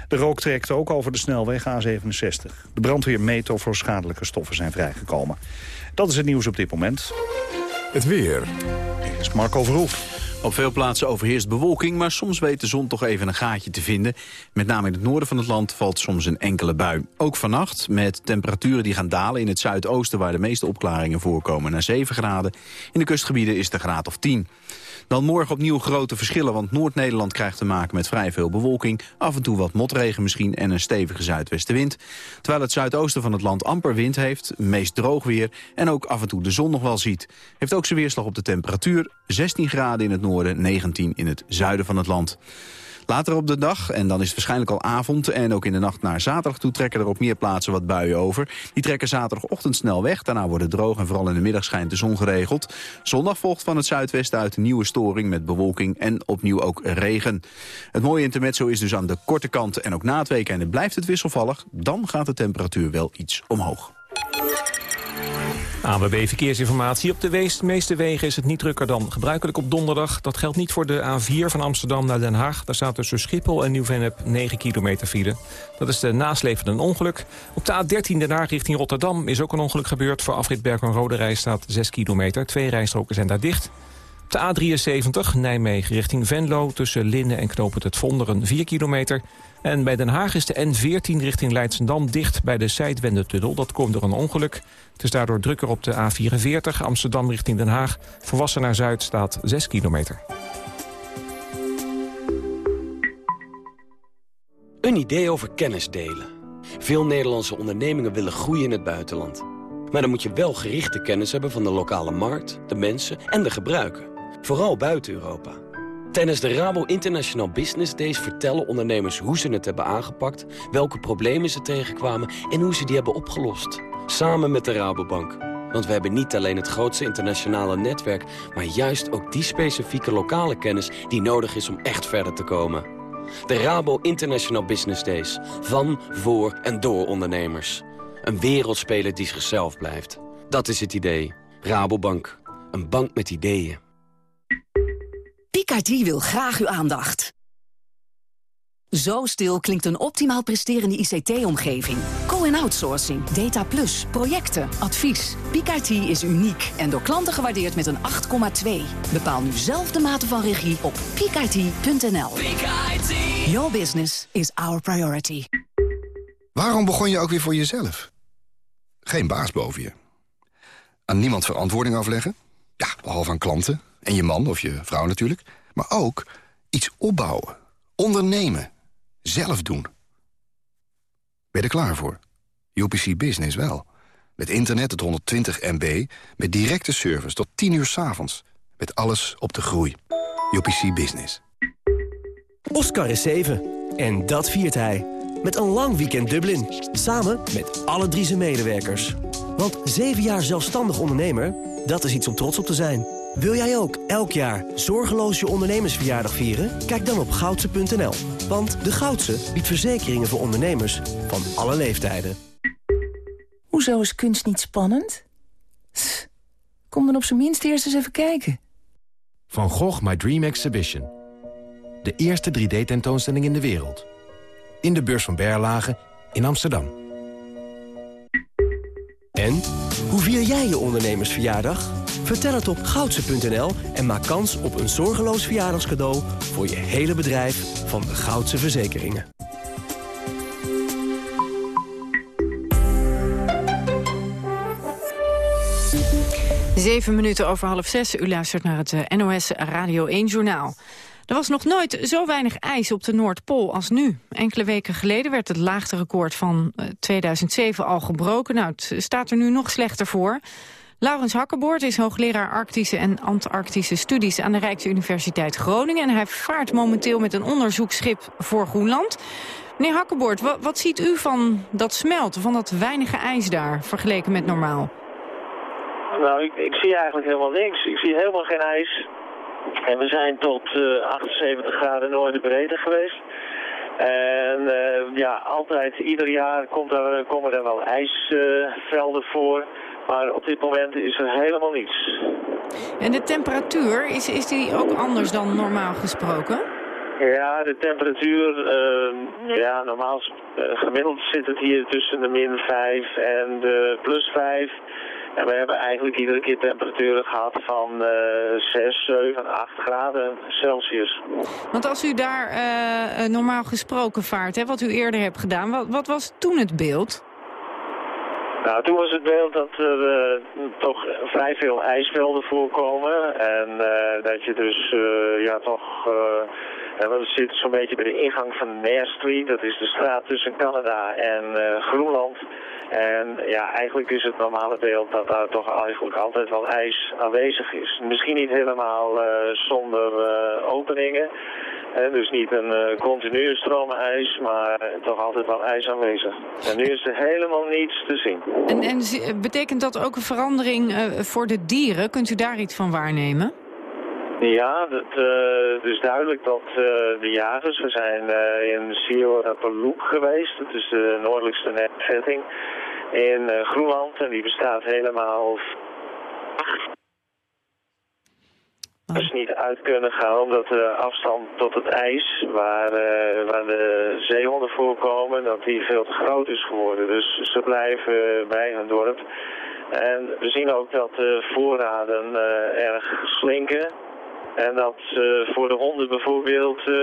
De rook trekt ook over de snelweg A67. De brandweer meet of er schadelijke stoffen zijn vrijgekomen. Dat is het nieuws op dit moment. Het weer. Hier is Marco Verhoef. Op veel plaatsen overheerst bewolking, maar soms weet de zon toch even een gaatje te vinden. Met name in het noorden van het land valt soms een enkele bui. Ook vannacht, met temperaturen die gaan dalen in het zuidoosten... waar de meeste opklaringen voorkomen, naar 7 graden. In de kustgebieden is een graad of 10. Dan morgen opnieuw grote verschillen, want Noord-Nederland krijgt te maken met vrij veel bewolking. Af en toe wat motregen misschien en een stevige zuidwestenwind. Terwijl het zuidoosten van het land amper wind heeft, meest droog weer... en ook af en toe de zon nog wel ziet. Heeft ook zijn weerslag op de temperatuur. 16 graden in het noorden, 19 in het zuiden van het land. Later op de dag, en dan is het waarschijnlijk al avond... en ook in de nacht naar zaterdag toe trekken er op meer plaatsen wat buien over. Die trekken zaterdagochtend snel weg. Daarna wordt het droog en vooral in de middag schijnt de zon geregeld. Zondag volgt van het zuidwesten uit een nieuwe storing met bewolking en opnieuw ook regen. Het mooie intermezzo is dus aan de korte kant en ook na het weekend blijft het wisselvallig. Dan gaat de temperatuur wel iets omhoog. ANWB Verkeersinformatie. Op de meeste wegen is het niet drukker dan gebruikelijk op donderdag. Dat geldt niet voor de A4 van Amsterdam naar Den Haag. Daar staat tussen Schiphol en Nieuw-Vennep 9 kilometer file. Dat is de nasleep ongeluk. Op de A13 Den richting Rotterdam is ook een ongeluk gebeurd. Voor afrit Berk en Rode Reis staat 6 kilometer. Twee rijstroken zijn daar dicht. Op de A73 Nijmegen richting Venlo tussen Linnen en Knopend het Vonderen 4 kilometer. En bij Den Haag is de N14 richting Leidsendam dicht bij de Zuidwendetunnel. Dat komt door een ongeluk. Het is daardoor drukker op de A44 Amsterdam richting Den Haag. Volwassen naar Zuid staat 6 kilometer. Een idee over kennis delen. Veel Nederlandse ondernemingen willen groeien in het buitenland. Maar dan moet je wel gerichte kennis hebben van de lokale markt, de mensen en de gebruiken. Vooral buiten Europa. Tijdens de Rabo International Business Days vertellen ondernemers hoe ze het hebben aangepakt, welke problemen ze tegenkwamen en hoe ze die hebben opgelost. Samen met de Rabobank. Want we hebben niet alleen het grootste internationale netwerk, maar juist ook die specifieke lokale kennis die nodig is om echt verder te komen. De Rabo International Business Days. Van, voor en door ondernemers. Een wereldspeler die zichzelf blijft. Dat is het idee. Rabobank. Een bank met ideeën. PKT wil graag uw aandacht. Zo stil klinkt een optimaal presterende ICT-omgeving. Co-en-outsourcing, data plus, projecten, advies. PKT is uniek en door klanten gewaardeerd met een 8,2. Bepaal nu zelf de mate van regie op pkit.nl. Your business is our priority. Waarom begon je ook weer voor jezelf? Geen baas boven je. Aan niemand verantwoording afleggen? Ja, behalve aan klanten. En je man of je vrouw natuurlijk. Maar ook iets opbouwen. Ondernemen. Zelf doen. Ben je er klaar voor? UPC Business wel. Met internet tot 120 MB. Met directe service tot 10 uur s avonds. Met alles op de groei. UPC Business. Oscar is 7. En dat viert hij. Met een lang weekend Dublin. Samen met alle drie zijn medewerkers. Want 7 jaar zelfstandig ondernemer, dat is iets om trots op te zijn. Wil jij ook elk jaar zorgeloos je ondernemersverjaardag vieren? Kijk dan op goudse.nl. Want de Goudse biedt verzekeringen voor ondernemers van alle leeftijden. Hoezo is kunst niet spannend? Kom dan op zijn minst eerst eens even kijken. Van Gogh My Dream Exhibition. De eerste 3D-tentoonstelling in de wereld. In de beurs van Berlage in Amsterdam. En? Hoe vier jij je ondernemersverjaardag? Vertel het op goudse.nl en maak kans op een zorgeloos verjaardagscadeau... voor je hele bedrijf van de Goudse Verzekeringen. Zeven minuten over half zes. U luistert naar het eh, NOS Radio 1-journaal. Er was nog nooit zo weinig ijs op de Noordpool als nu. Enkele weken geleden werd het laagste record van 2007 al gebroken. Nou, het staat er nu nog slechter voor. Laurens Hakkenboord is hoogleraar Arctische en Antarctische Studies... aan de Rijksuniversiteit Groningen. En hij vaart momenteel met een onderzoeksschip voor Groenland. Meneer Hakkenboord, wat, wat ziet u van dat smelten, van dat weinige ijs daar... vergeleken met normaal? Nou, ik, ik zie eigenlijk helemaal niks. Ik zie helemaal geen ijs. En we zijn tot eh, 78 graden noordenbreedte geweest. En eh, ja, altijd, ieder jaar komt er, komen er wel ijsvelden voor. Maar op dit moment is er helemaal niets. En de temperatuur, is, is die ook anders dan normaal gesproken? Ja, de temperatuur, eh, ja, normaal eh, gemiddeld zit het hier tussen de min 5 en de plus 5. En we hebben eigenlijk iedere keer temperaturen gehad van eh 6, 7, 8 graden Celsius. Want als u daar eh, eh, normaal gesproken vaart, hè, wat u eerder hebt gedaan... wat, wat was toen het beeld? Nou, toen was het beeld dat er eh, toch vrij veel ijsvelden voorkomen. En eh, dat je dus, eh, ja, toch... eh, eh, want het zit zo'n beetje bij de ingang van Nair Street. Dat is de straat tussen Canada en eh, Groenland. En ja, eigenlijk is het normale beeld dat daar toch eigenlijk altijd wel ijs aanwezig is. Misschien niet helemaal eh, zonder eh, openingen. Dus niet een continue stroom ijs, maar toch altijd wel ijs aanwezig. En nu is er helemaal niets te zien. En, en betekent dat ook een verandering voor de dieren? Kunt u daar iets van waarnemen? Ja, het uh, is duidelijk dat eh, de jagers, we zijn eh, in Sierra-Palouk geweest, dat is de noordelijkste nederzetting in eh, Groenland en die bestaat helemaal dus niet uit kunnen gaan omdat de afstand tot het ijs waar, eh, waar de zeehonden voorkomen, dat die veel te groot is geworden. Dus ze blijven bij hun dorp. En we zien ook dat de voorraden eh, erg slinken. En dat ze voor de honden bijvoorbeeld eh,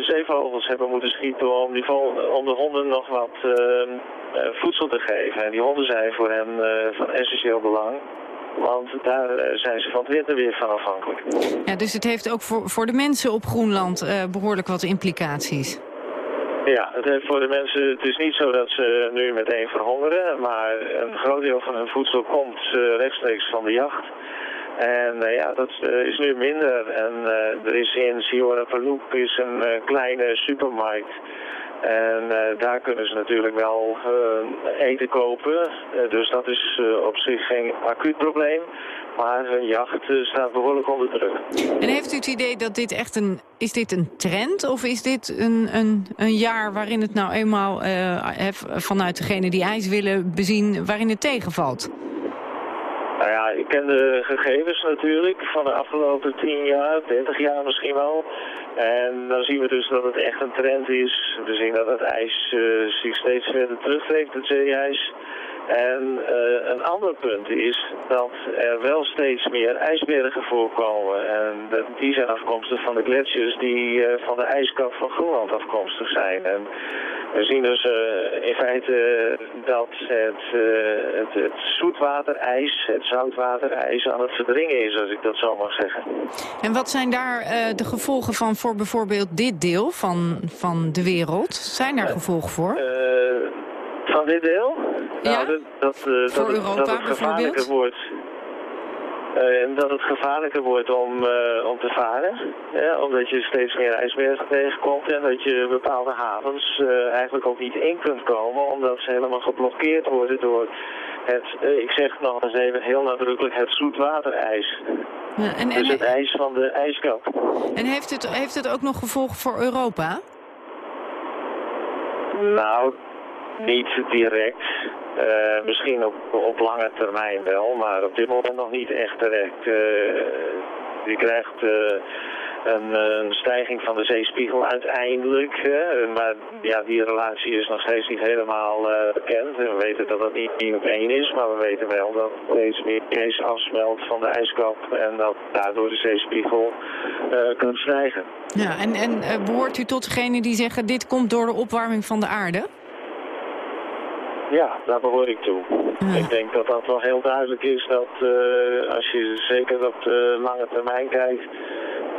zeevogels hebben moeten schieten om, die om de honden nog wat eh, eh, voedsel te geven. En die honden zijn voor hen eh, van essentieel belang. Want daar zijn ze van het winterweer van afhankelijk. Ja, dus het heeft ook voor, voor de mensen op Groenland eh, behoorlijk wat implicaties. Ja, het heeft voor de mensen, het is niet zo dat ze nu meteen verhongeren, maar een groot deel van hun voedsel komt uh, rechtstreeks van de jacht. En uh, ja, dat uh, is nu minder. En er is in Siora Palouk is een kleine supermarkt. En daar kunnen ze natuurlijk wel eten kopen. dus dat is op zich geen acuut probleem. Maar hun jacht staat behoorlijk onder druk. En heeft u het idee dat dit echt een... Is dit een trend of is dit een, een, een jaar waarin het nou eenmaal vanuit degene die ijs willen bezien... waarin het tegenvalt? Nou ja, ik ken de gegevens natuurlijk van de afgelopen 10 jaar, 30 jaar misschien wel. En dan zien we dus dat het echt een trend is. We zien dat het ijs uh, zich steeds verder terugtrekt, het zeeijs. En uh, een ander punt is dat er wel steeds meer ijsbergen voorkomen. En die zijn afkomstig van de gletsjers die uh, van de ijskap van Groenland afkomstig zijn. En we zien dus uh, in feite dat het, het, het, zoetwaterijs, het zoutwaterijs aan het verdringen is, als ik dat zo mag zeggen. En wat zijn daar de gevolgen van voor bijvoorbeeld dit deel van, van de wereld? Zijn daar gevolgen voor? Van dit deel? Ja, nou, dat, dat, uh, voor dat, Europa dat het gevaarlijker wordt. Uh, en dat het gevaarlijker wordt om, uh, om te varen. Ja, omdat je steeds meer ijsbergen tegenkomt en dat je bepaalde havens eigenlijk ook niet in kunt komen. Omdat ze helemaal geblokkeerd worden door het, ik zeg nog eens even heel nadrukkelijk, het zoetwaterijs. Ja, en, dus het ijs van de ijskap. En heeft het, heeft het ook nog gevolgen voor Europa? Nou, niet direct. Uh, misschien op, op lange termijn wel, maar op dit moment nog niet echt direct. Uh, je krijgt uh, een, een, stijging van de zeespiegel uiteindelijk. maar ja, die relatie is nog steeds niet helemaal bekend. We weten dat het niet 1 op 1 is, maar we weten wel dat steeds meer ijs afsmelt van de ijskap en dat daardoor de zeespiegel kan stijgen. Ja, en, en behoort u tot degene die zeggen dit komt door de opwarming van de aarde? Ja, daar behoor ik toe. Ik denk dat dat wel heel duidelijk is dat uh, als je zeker op de lange termijn kijkt,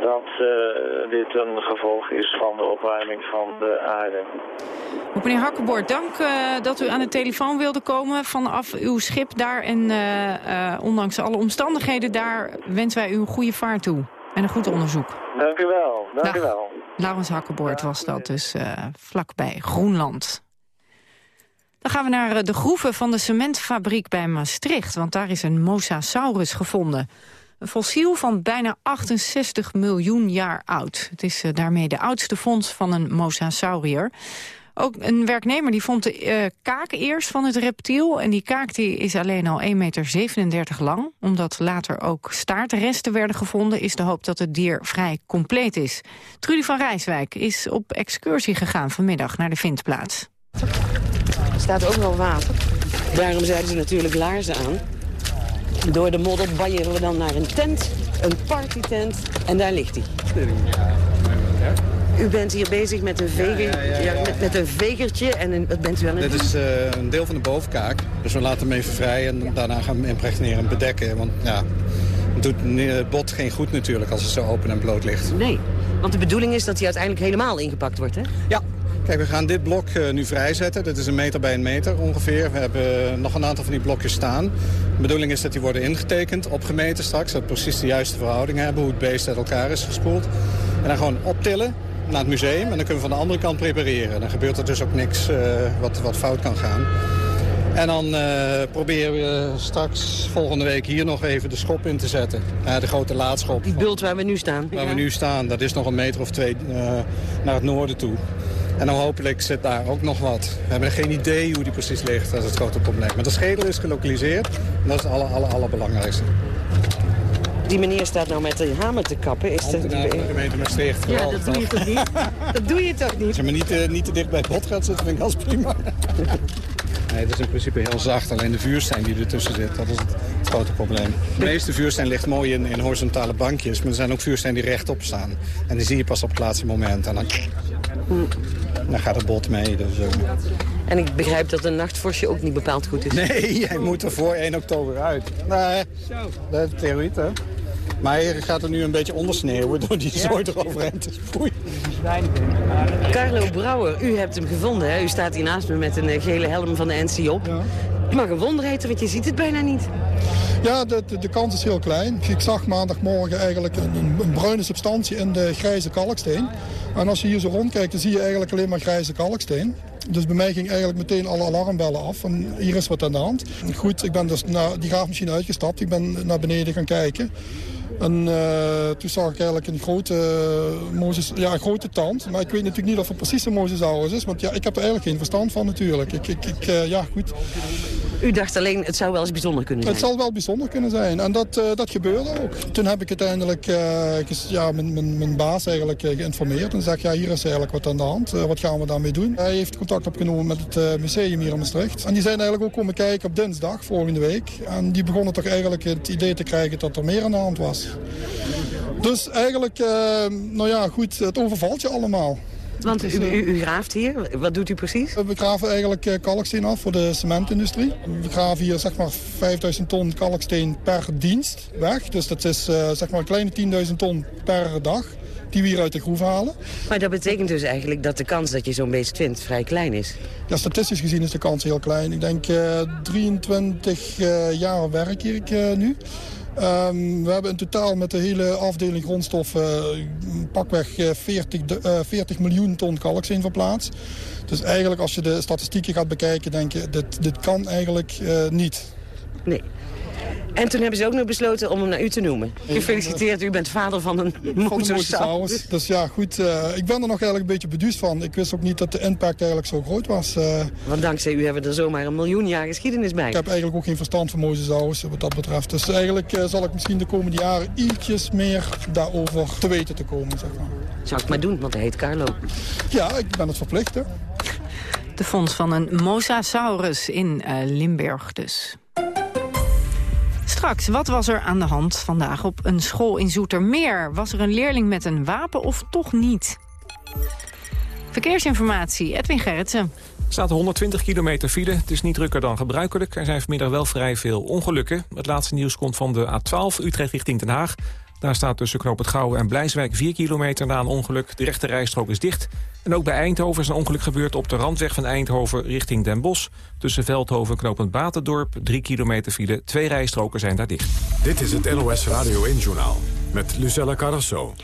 dat uh, dit een gevolg is van de opwarming van de aarde. Meneer Hakkenboord, dank uh, dat u aan de telefoon wilde komen vanaf uw schip daar. En ondanks alle omstandigheden daar wensen wij u een goede vaart toe. En een goed onderzoek. Dank u wel, dank u wel. Laurens Hakkenboord was dat dus vlakbij Groenland. Dan gaan we naar eh, de groeven van de cementfabriek bij Maastricht. Want daar is een mosasaurus gevonden. Een fossiel van bijna 68 miljoen jaar oud. Het is eh, daarmee de oudste vondst van een mosasaurier. Ook een werknemer die vond de uh, kaak eerst van het reptiel. En die kaak die is alleen al 1,37 meter lang. Omdat later ook staartresten werden gevonden... is de hoop dat het dier vrij compleet is. Trudy van Rijswijk is op excursie gegaan vanmiddag naar de vindplaats. Er staat ook wel water. Daarom zeiden ze natuurlijk laarzen aan. Door de modder banjeren we dan naar een tent, een partytent. En daar ligt hij. U bent hier bezig met een, veger, ja, met, met, een vegertje en een, wat bent u aan het Dit is uh, een deel van de bovenkaak. Dus we laten hem even vrij en daarna gaan we hem impregneren en bedekken. Want ja, het doet het bot geen goed natuurlijk als het zo open en bloot ligt. Nee, want de bedoeling is dat hij uiteindelijk helemaal ingepakt wordt, hè? Ja, Kijk, we gaan dit blok uh, nu vrijzetten. Dit is een meter bij een meter ongeveer. We hebben nog een aantal van die blokjes staan. De bedoeling is dat die worden ingetekend, opgemeten straks. Dat we precies de juiste verhouding hebben, hoe het beest uit elkaar is gespoeld. En dan gewoon optillen naar het museum en dan kunnen we van de andere kant prepareren. Dan gebeurt er dus ook niks uh, wat, wat fout kan gaan. En dan uh, proberen we straks volgende week hier nog even de schop in te zetten. Uh, de grote laadschop. Die bult waar we nu staan. Waar we nu staan, dat is nog een meter of twee uh, naar het noorden toe. En dan hopelijk zit daar ook nog wat. We hebben geen idee hoe die precies ligt, dat is het grote probleem. Maar de schedel is gelokaliseerd en dat is het aller, aller, allerbelangrijkste. Die meneer staat nou met de hamer te kappen. Is dat de gemeente Maastricht. Ja, dat doe je toch niet? dat doe je toch niet? Als je maar niet, uh, niet te dicht bij het bot gaat zitten, vind ik als prima. Nee, het is in principe heel zacht. Alleen de vuursteen die ertussen zit, dat is het, het grote probleem. De meeste vuursteen ligt mooi in, in horizontale bankjes. Maar er zijn ook vuursteen die rechtop staan. En die zie je pas op het laatste moment. En dan, dan gaat het bot mee. Dus, uh... En ik begrijp dat een nachtvorstje ook niet bepaald goed is. Nee, jij moet er voor 1 oktober uit. Nee, dat is theorie, hè? Maar hier gaat er nu een beetje ondersneeuwen door die zooi eroverheen te sproeien. Carlo Brouwer, u hebt hem gevonden. Hè? U staat hier naast me met een eh, gele helm van de NC op. Het mag een wonder heten, want je ziet het bijna niet. Ja, de, de, de kans is heel klein. Ik zag maandagmorgen eigenlijk een, een, bruine substantie in de grijze kalksteen. En als je hier zo rondkijkt, dan zie je eigenlijk alleen maar grijze kalksteen. Dus bij mij ging eigenlijk meteen alle alarmbellen af. Van hier is wat aan de hand. Goed, ik ben dus naar die graafmachine uitgestapt. Ik ben naar beneden gaan kijken. En uh, toen zag ik eigenlijk een grote, uh, Mozes, ja, grote tand. Maar ik weet natuurlijk niet of het precies een mosasaurus is. Want ja, ik heb er eigenlijk geen verstand van natuurlijk. Ik, ik, ik uh, ja, goed. U dacht alleen, het zou wel eens bijzonder kunnen zijn. Het zal wel bijzonder kunnen zijn. En dat, uh, dat gebeurde ook. Toen heb ik uiteindelijk uh, ja, mijn, mijn, mijn baas eigenlijk geïnformeerd. En zei ja, hier is eigenlijk wat aan de hand. Wat gaan we daarmee doen? Hij heeft contact opgenomen met het museum hier in Maastricht. En die zijn eigenlijk ook komen kijken op dinsdag, volgende week. En die begonnen toch eigenlijk het idee te krijgen dat er meer aan de hand was. Dus eigenlijk, nou ja, goed, het overvalt je allemaal. Want u, u, u, graaft hier. Wat doet u precies? We graven eigenlijk kalksteen af voor de cementindustrie. We graven hier zeg maar 5000 ton kalksteen per dienst weg. Dus dat is uh, zeg maar een kleine 10.000 ton per dag die we hier uit de groef halen. Maar dat betekent dus eigenlijk dat de kans dat je zo'n beest vindt vrij klein is? Ja, statistisch gezien is de kans heel klein. Ik denk uh, 23 uh, jaar werk hier ik, nu. Um, we hebben in totaal met de hele afdeling grondstoffen uh, pakweg 40, uh, 40 miljoen ton kalksteen verplaatst. Dus eigenlijk als je de statistieken gaat bekijken, denk je, dit, dit kan eigenlijk niet. Nee. En toen hebben ze ook nog besloten om hem naar u te noemen. Gefeliciteerd, u bent vader van een motorsaurus. Dus ja, goed, uh, ik ben er nog eigenlijk een beetje beduusd van. Ik wist ook niet dat de impact eigenlijk zo groot was. Uh, Want dankzij u hebben we er zomaar een miljoen jaar geschiedenis bij. Ik heb eigenlijk ook geen verstand van mosasaurus wat dat betreft. Dus eigenlijk uh, zal ik misschien de komende jaren ietsjes meer daarover te weten te komen, zeg maar. Zou ik maar doen, want hij heet Carlo. Ja, ik ben het verplicht, hè. De fonds van een mosasaurus in Limburg dus. Straks, wat was er aan de hand vandaag op een school in Zoetermeer? Was er een leerling met een wapen of toch niet? Verkeersinformatie, Edwin Gerritsen. Er staat 120 kilometer file. Het is niet drukker dan gebruikelijk. Er zijn vanmiddag wel vrij veel ongelukken. Het laatste nieuws komt van de A12 Utrecht richting Den Haag. Daar staat tussen Knoop het Gouwen en Blijswijk 4 kilometer na een ongeluk. De rechte rijstrook is dicht. En ook bij Eindhoven is een ongeluk gebeurd op de randweg van Eindhoven richting Den Bosch. Tussen Veldhoven en Knopend Batendorp, 3 kilometer file. Twee rijstroken zijn daar dicht. Dit is het NOS Radio 1-journaal met Lucella Carrasso.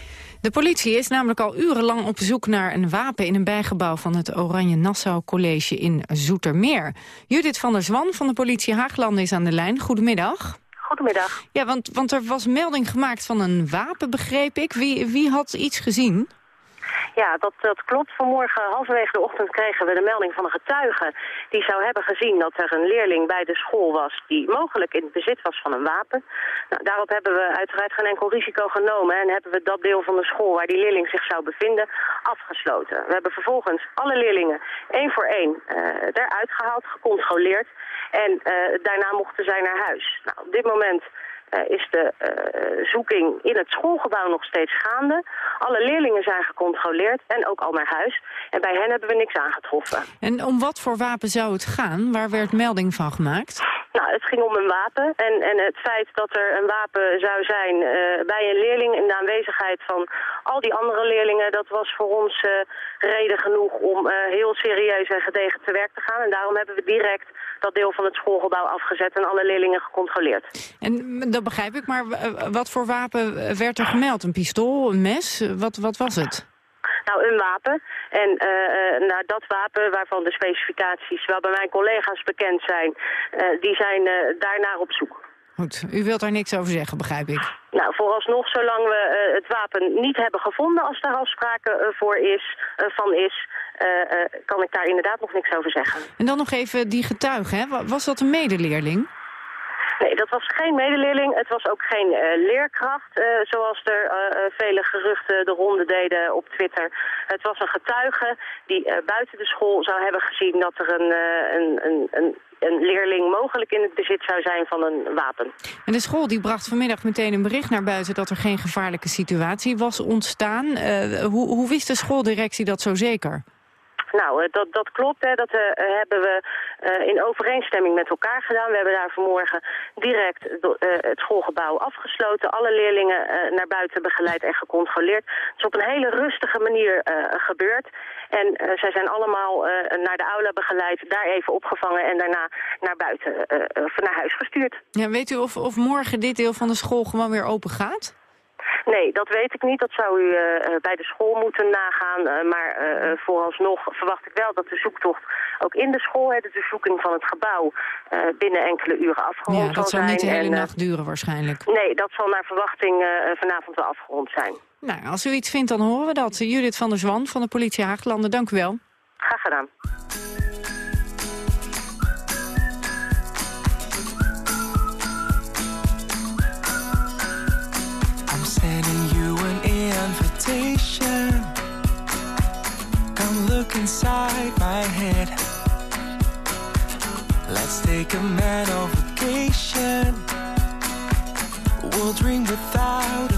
De politie is namelijk al urenlang op zoek naar een wapen... in een bijgebouw van het Oranje Nassau College in Zoetermeer. Judith van der Zwan van de politie Haaglanden is aan de lijn. Goedemiddag. Goedemiddag. Ja, want, want er was melding gemaakt van een wapen, begreep ik. Wie, wie had iets gezien? Ja, dat, dat klopt. Vanmorgen halverwege de ochtend kregen we de melding van een getuige... die zou hebben gezien dat er een leerling bij de school was... die mogelijk in bezit was van een wapen. Nou, daarop hebben we uiteraard geen enkel risico genomen... en hebben we dat deel van de school waar die leerling zich zou bevinden afgesloten. We hebben vervolgens alle leerlingen één voor één uh, eruit gehaald, gecontroleerd... en uh, daarna mochten zij naar huis. Nou, op dit moment uh, is de uh, zoeking in het schoolgebouw nog steeds gaande. Alle leerlingen zijn gecontroleerd en ook al naar huis. En bij hen hebben we niks aangetroffen. En om wat voor wapen zou het gaan? Waar werd melding van gemaakt? Nou, het ging om een wapen. En, en het feit dat er een wapen zou zijn uh, bij een leerling... in de aanwezigheid van al die andere leerlingen... dat was voor ons reden genoeg om heel serieus en gedegen te werk te gaan. En daarom hebben we direct dat deel van het schoolgebouw afgezet en alle leerlingen gecontroleerd. En dat begrijp ik, maar wat voor wapen werd er gemeld? Een pistool, een mes? Wat, wat was het? Nou, een wapen. En uh, dat wapen, waarvan de specificaties wel bij mijn collega's bekend zijn, uh, die zijn uh, daarnaar op zoek. Goed, u wilt daar niks over zeggen, begrijp ik. Nou, vooralsnog, zolang we uh, het wapen niet hebben gevonden, als daar afspraken uh, voor is, uh, van is, kan ik daar inderdaad nog niks over zeggen. En dan nog even die getuige, hè? was dat een medeleerling? Nee, dat was geen medeleerling. Het was ook geen uh, leerkracht, uh, zoals er uh, vele geruchten de ronde deden op Twitter. Het was een getuige die buiten de school zou hebben gezien dat er een, een, een, een een leerling mogelijk in het bezit zou zijn van een wapen. En de school die bracht vanmiddag meteen een bericht naar buiten... dat er geen gevaarlijke situatie was ontstaan. Uh, hoe, hoe wist de schooldirectie dat zo zeker? Nou, eh, dat, dat klopt. Hè. Dat eh, hebben we eh, in overeenstemming met elkaar gedaan. We hebben daar vanmorgen direct het schoolgebouw afgesloten. Alle leerlingen naar buiten begeleid en gecontroleerd. Het is op een hele rustige manier gebeurd. En zij zijn allemaal naar de aula begeleid, daar even opgevangen... en daarna naar buiten, naar huis gestuurd. Ja, weet u of, of morgen dit deel van de school gewoon weer open gaat? Nee, dat weet ik niet. Dat zou u uh, bij de school moeten nagaan. Uh, maar vooralsnog verwacht ik wel dat de zoektocht ook in de school... Hè, de zoeking van het gebouw binnen enkele uren afgerond ja, dat zal niet de hele nacht duren waarschijnlijk. Nee, dat zal naar verwachting vanavond wel afgerond zijn. Nou, als u iets vindt, dan horen we dat. Judith van der Zwan van de politie Haaglanden, dank u wel. Graag gedaan. Let's take a man on vacation. We'll dream without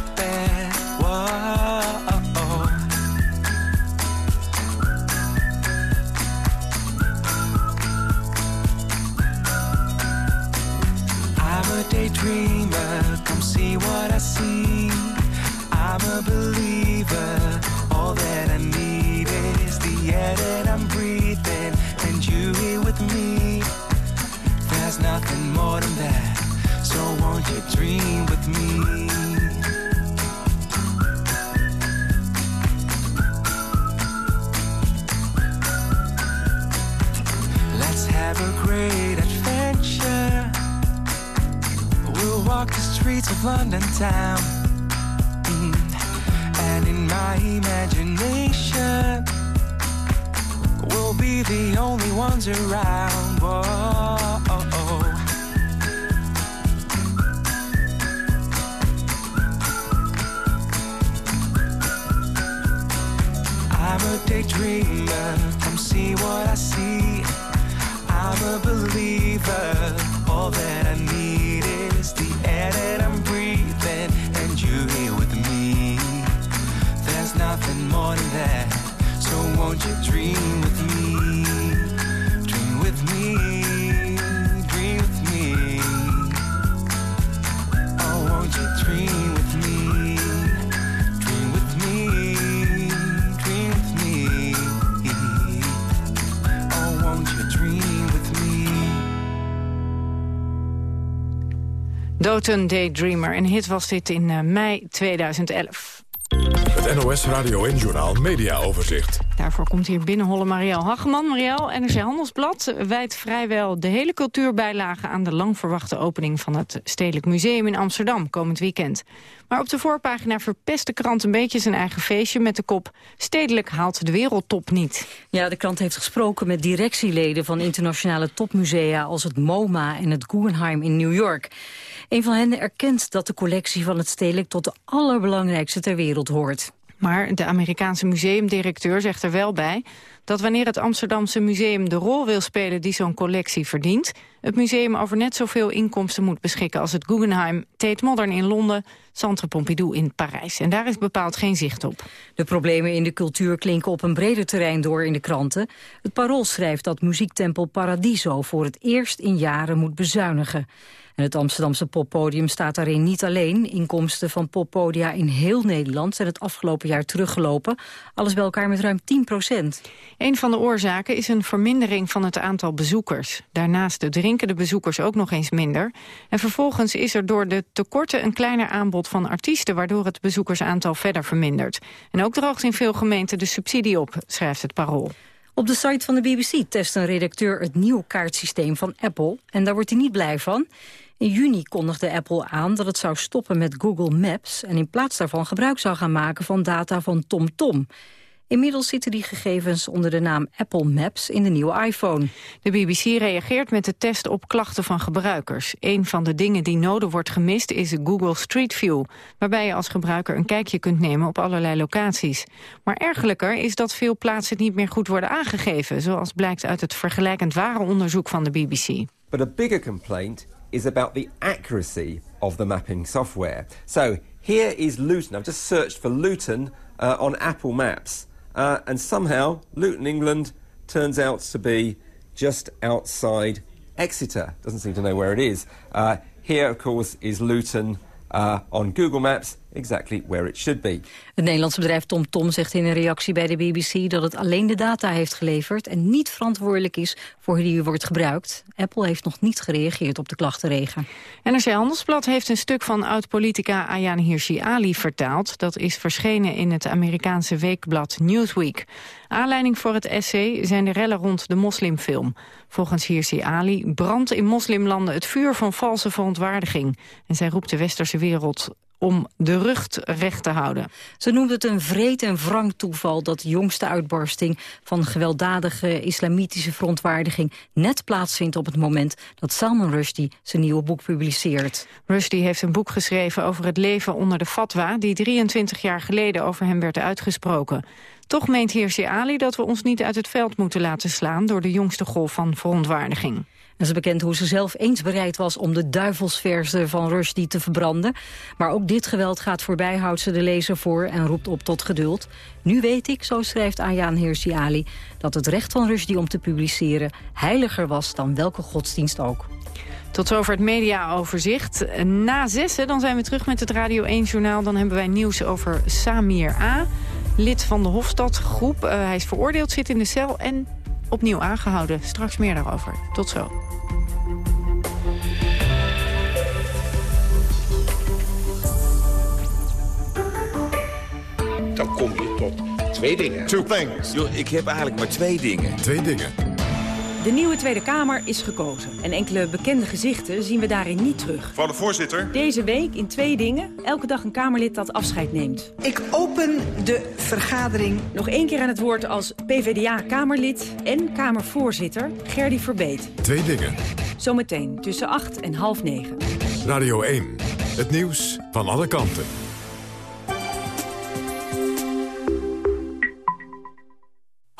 London town. Mm. And in my imagination, we'll be the only ones around. Whoa. I'm a daydreamer. Come see what I see. I'm a believer. All that I need won't you dream with me? Dream with me. Dream with me. Oh, won't you dream with me? Dream with me. Dream with me. Oh, won't you dream with me? Doten Daydreamer. Een hit was dit in eh, mei 2011. Het NOS Radio en Journal Media Overzicht. Daarvoor komt hier binnenhollen Marielle Hageman. Marielle, NRC Handelsblad wijdt vrijwel de hele cultuurbijlage... aan de lang verwachte opening van het Stedelijk Museum in Amsterdam komend weekend. Maar op de voorpagina verpest de krant een beetje zijn eigen feestje... met de kop Stedelijk haalt de wereldtop niet. Ja, de krant heeft gesproken met directieleden van internationale topmusea... als het MoMA en het Guggenheim in New York. Een van hen erkent dat de collectie van het Stedelijk... tot de allerbelangrijkste ter wereld hoort. Maar de Amerikaanse museumdirecteur zegt er wel bij dat wanneer het Amsterdamse museum de rol wil spelen die zo'n collectie verdient, het museum over net zoveel inkomsten moet beschikken als het Guggenheim, Tate Modern in Londen, Centre Pompidou in Parijs. En daar is bepaald geen zicht op. De problemen in de cultuur klinken op een breder terrein door in de kranten. Het Parool schrijft dat muziektempel Paradiso voor het eerst in jaren moet bezuinigen. En het Amsterdamse poppodium staat daarin niet alleen. Inkomsten van poppodia in heel Nederland zijn het afgelopen jaar teruggelopen. Alles bij elkaar met ruim 10 procent. Een van de oorzaken is een vermindering van het aantal bezoekers. Daarnaast drinken de bezoekers ook nog eens minder. En vervolgens is er door de tekorten een kleiner aanbod van artiesten... waardoor het bezoekersaantal verder vermindert. En ook droogt in veel gemeenten de subsidie op, schrijft het Parool. Op de site van de BBC test een redacteur het nieuwe kaartsysteem van Apple. En daar wordt hij niet blij van. In juni kondigde Apple aan dat het zou stoppen met Google Maps... en in plaats daarvan gebruik zou gaan maken van data van TomTom. Inmiddels zitten die gegevens onder de naam Apple Maps in de nieuwe iPhone. De BBC reageert met de test op klachten van gebruikers. Een van de dingen die nodig wordt gemist is Google Street View... waarbij je als gebruiker een kijkje kunt nemen op allerlei locaties. Maar ergelijker is dat veel plaatsen niet meer goed worden aangegeven... zoals blijkt uit het vergelijkend ware onderzoek van de BBC. But a bigger complaint is about the accuracy of the mapping software. So here is Luton. I've just searched for Luton uh, on Apple Maps. Uh, and somehow Luton, England turns out to be just outside Exeter. Doesn't seem to know where it is. Uh, here, of course, is Luton uh, on Google Maps exactly where it should be. Het Nederlandse bedrijf TomTom zegt in een reactie bij de BBC... dat het alleen de data heeft geleverd en niet verantwoordelijk is voor hoe die wordt gebruikt. Apple heeft nog niet gereageerd op de klachtenregen. NRC Handelsblad heeft een stuk van oud-politica Ayaan Hirsi Ali vertaald. Dat is verschenen in het Amerikaanse weekblad Newsweek. Aanleiding voor het essay zijn de rellen rond de moslimfilm. Volgens Hirsi Ali brandt in moslimlanden het vuur van valse verontwaardiging. En zij roept de westerse wereld om de rug recht te houden. Ze noemt het een vreed en wrang toeval dat de jongste uitbarsting van gewelddadige islamitische verontwaardiging net plaatsvindt op het moment dat Salman Rushdie zijn nieuwe boek publiceert. Rushdie heeft een boek geschreven over het leven onder de fatwa die 23 jaar geleden over hem werd uitgesproken. Toch meent Hirsi Ali dat we ons niet uit het veld moeten laten slaan door de jongste golf van verontwaardiging. En ze bekend hoe ze zelf eens bereid was om de duivelsverse van Rushdie te verbranden. Maar ook dit geweld gaat voorbij, houdt ze de lezer voor en roept op tot geduld. Nu weet ik, zo schrijft Ayaan Hirsi Ali, dat het recht van Rushdie om te publiceren heiliger was dan welke godsdienst ook. Tot zover het mediaoverzicht. Na zessen dan zijn we terug met het Radio 1-journaal. Dan hebben wij nieuws over Samir A., lid van de Hofstadgroep. Uh, hij is veroordeeld, zit in de cel en opnieuw aangehouden. Straks meer daarover. Tot zo. Dan kom je tot twee dingen. Two things. Yo, ik heb eigenlijk maar twee dingen. Twee dingen. De nieuwe Tweede Kamer is gekozen. En enkele bekende gezichten zien we daarin niet terug. Mevrouw de voorzitter. Deze week in twee dingen. Elke dag een Kamerlid dat afscheid neemt. Ik open de vergadering. Nog één keer aan het woord als PvdA-Kamerlid en Kamervoorzitter Gerdy Verbeet. Twee dingen. Zometeen tussen acht en half negen. Radio 1. Het nieuws van alle kanten.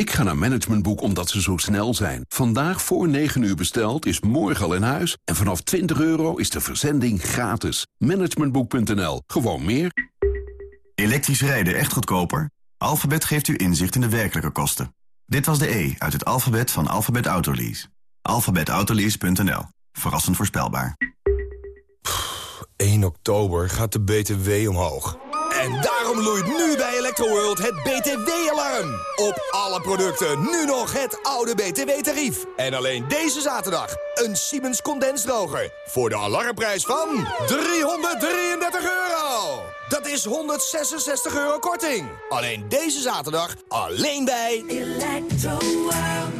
Ik ga naar Managementboek omdat ze zo snel zijn. Vandaag voor 9 uur besteld is morgen al in huis. En vanaf 20 euro is de verzending gratis. Managementboek.nl. Gewoon meer. Elektrisch rijden echt goedkoper? Alphabet geeft u inzicht in de werkelijke kosten. Dit was de E uit het alfabet van Alphabet Autolease. Alphabetautolease.nl. Verrassend voorspelbaar. 1 oktober gaat de BTW omhoog. En daarom loeit nu bij Electroworld het BTW-alarm. Op alle producten nu nog het oude BTW-tarief. En alleen deze zaterdag een Siemens condensdroger. Voor de alarmprijs van 333 euro. Dat is 166 euro korting. Alleen deze zaterdag, alleen bij Electroworld.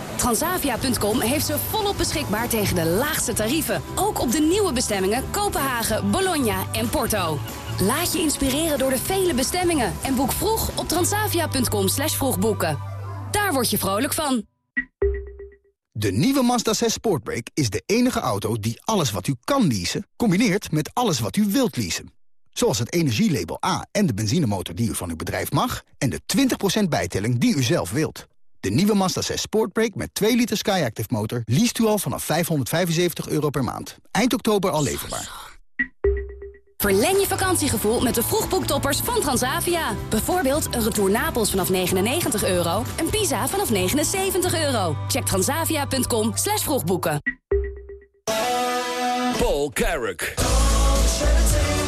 Transavia.com heeft ze volop beschikbaar tegen de laagste tarieven. Ook op de nieuwe bestemmingen Kopenhagen, Bologna en Porto. Laat je inspireren door de vele bestemmingen. En boek vroeg op transavia.com slash vroegboeken. Daar word je vrolijk van. De nieuwe Mazda 6 Sportbrake is de enige auto die alles wat u kan leasen... combineert met alles wat u wilt leasen. Zoals het energielabel A en de benzinemotor die u van uw bedrijf mag... en de 20% bijtelling die u zelf wilt. De nieuwe Mazda 6 Sportbrake met 2 liter Skyactiv motor... liest u al vanaf 575 euro per maand. Eind oktober al leverbaar. Verleng je vakantiegevoel met de vroegboektoppers van Transavia. Bijvoorbeeld een retour Napels vanaf 99 euro... en Pisa vanaf 79 euro. Check transavia.com slash vroegboeken. Paul Carrick.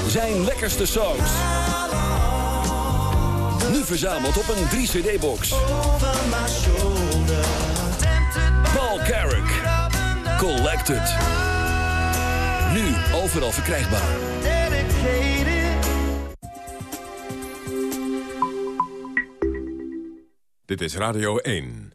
Zijn lekkerste songs. Nu verzameld op een 3-cd-box. Collected. Nu overal verkrijgbaar. Dit is Radio 1.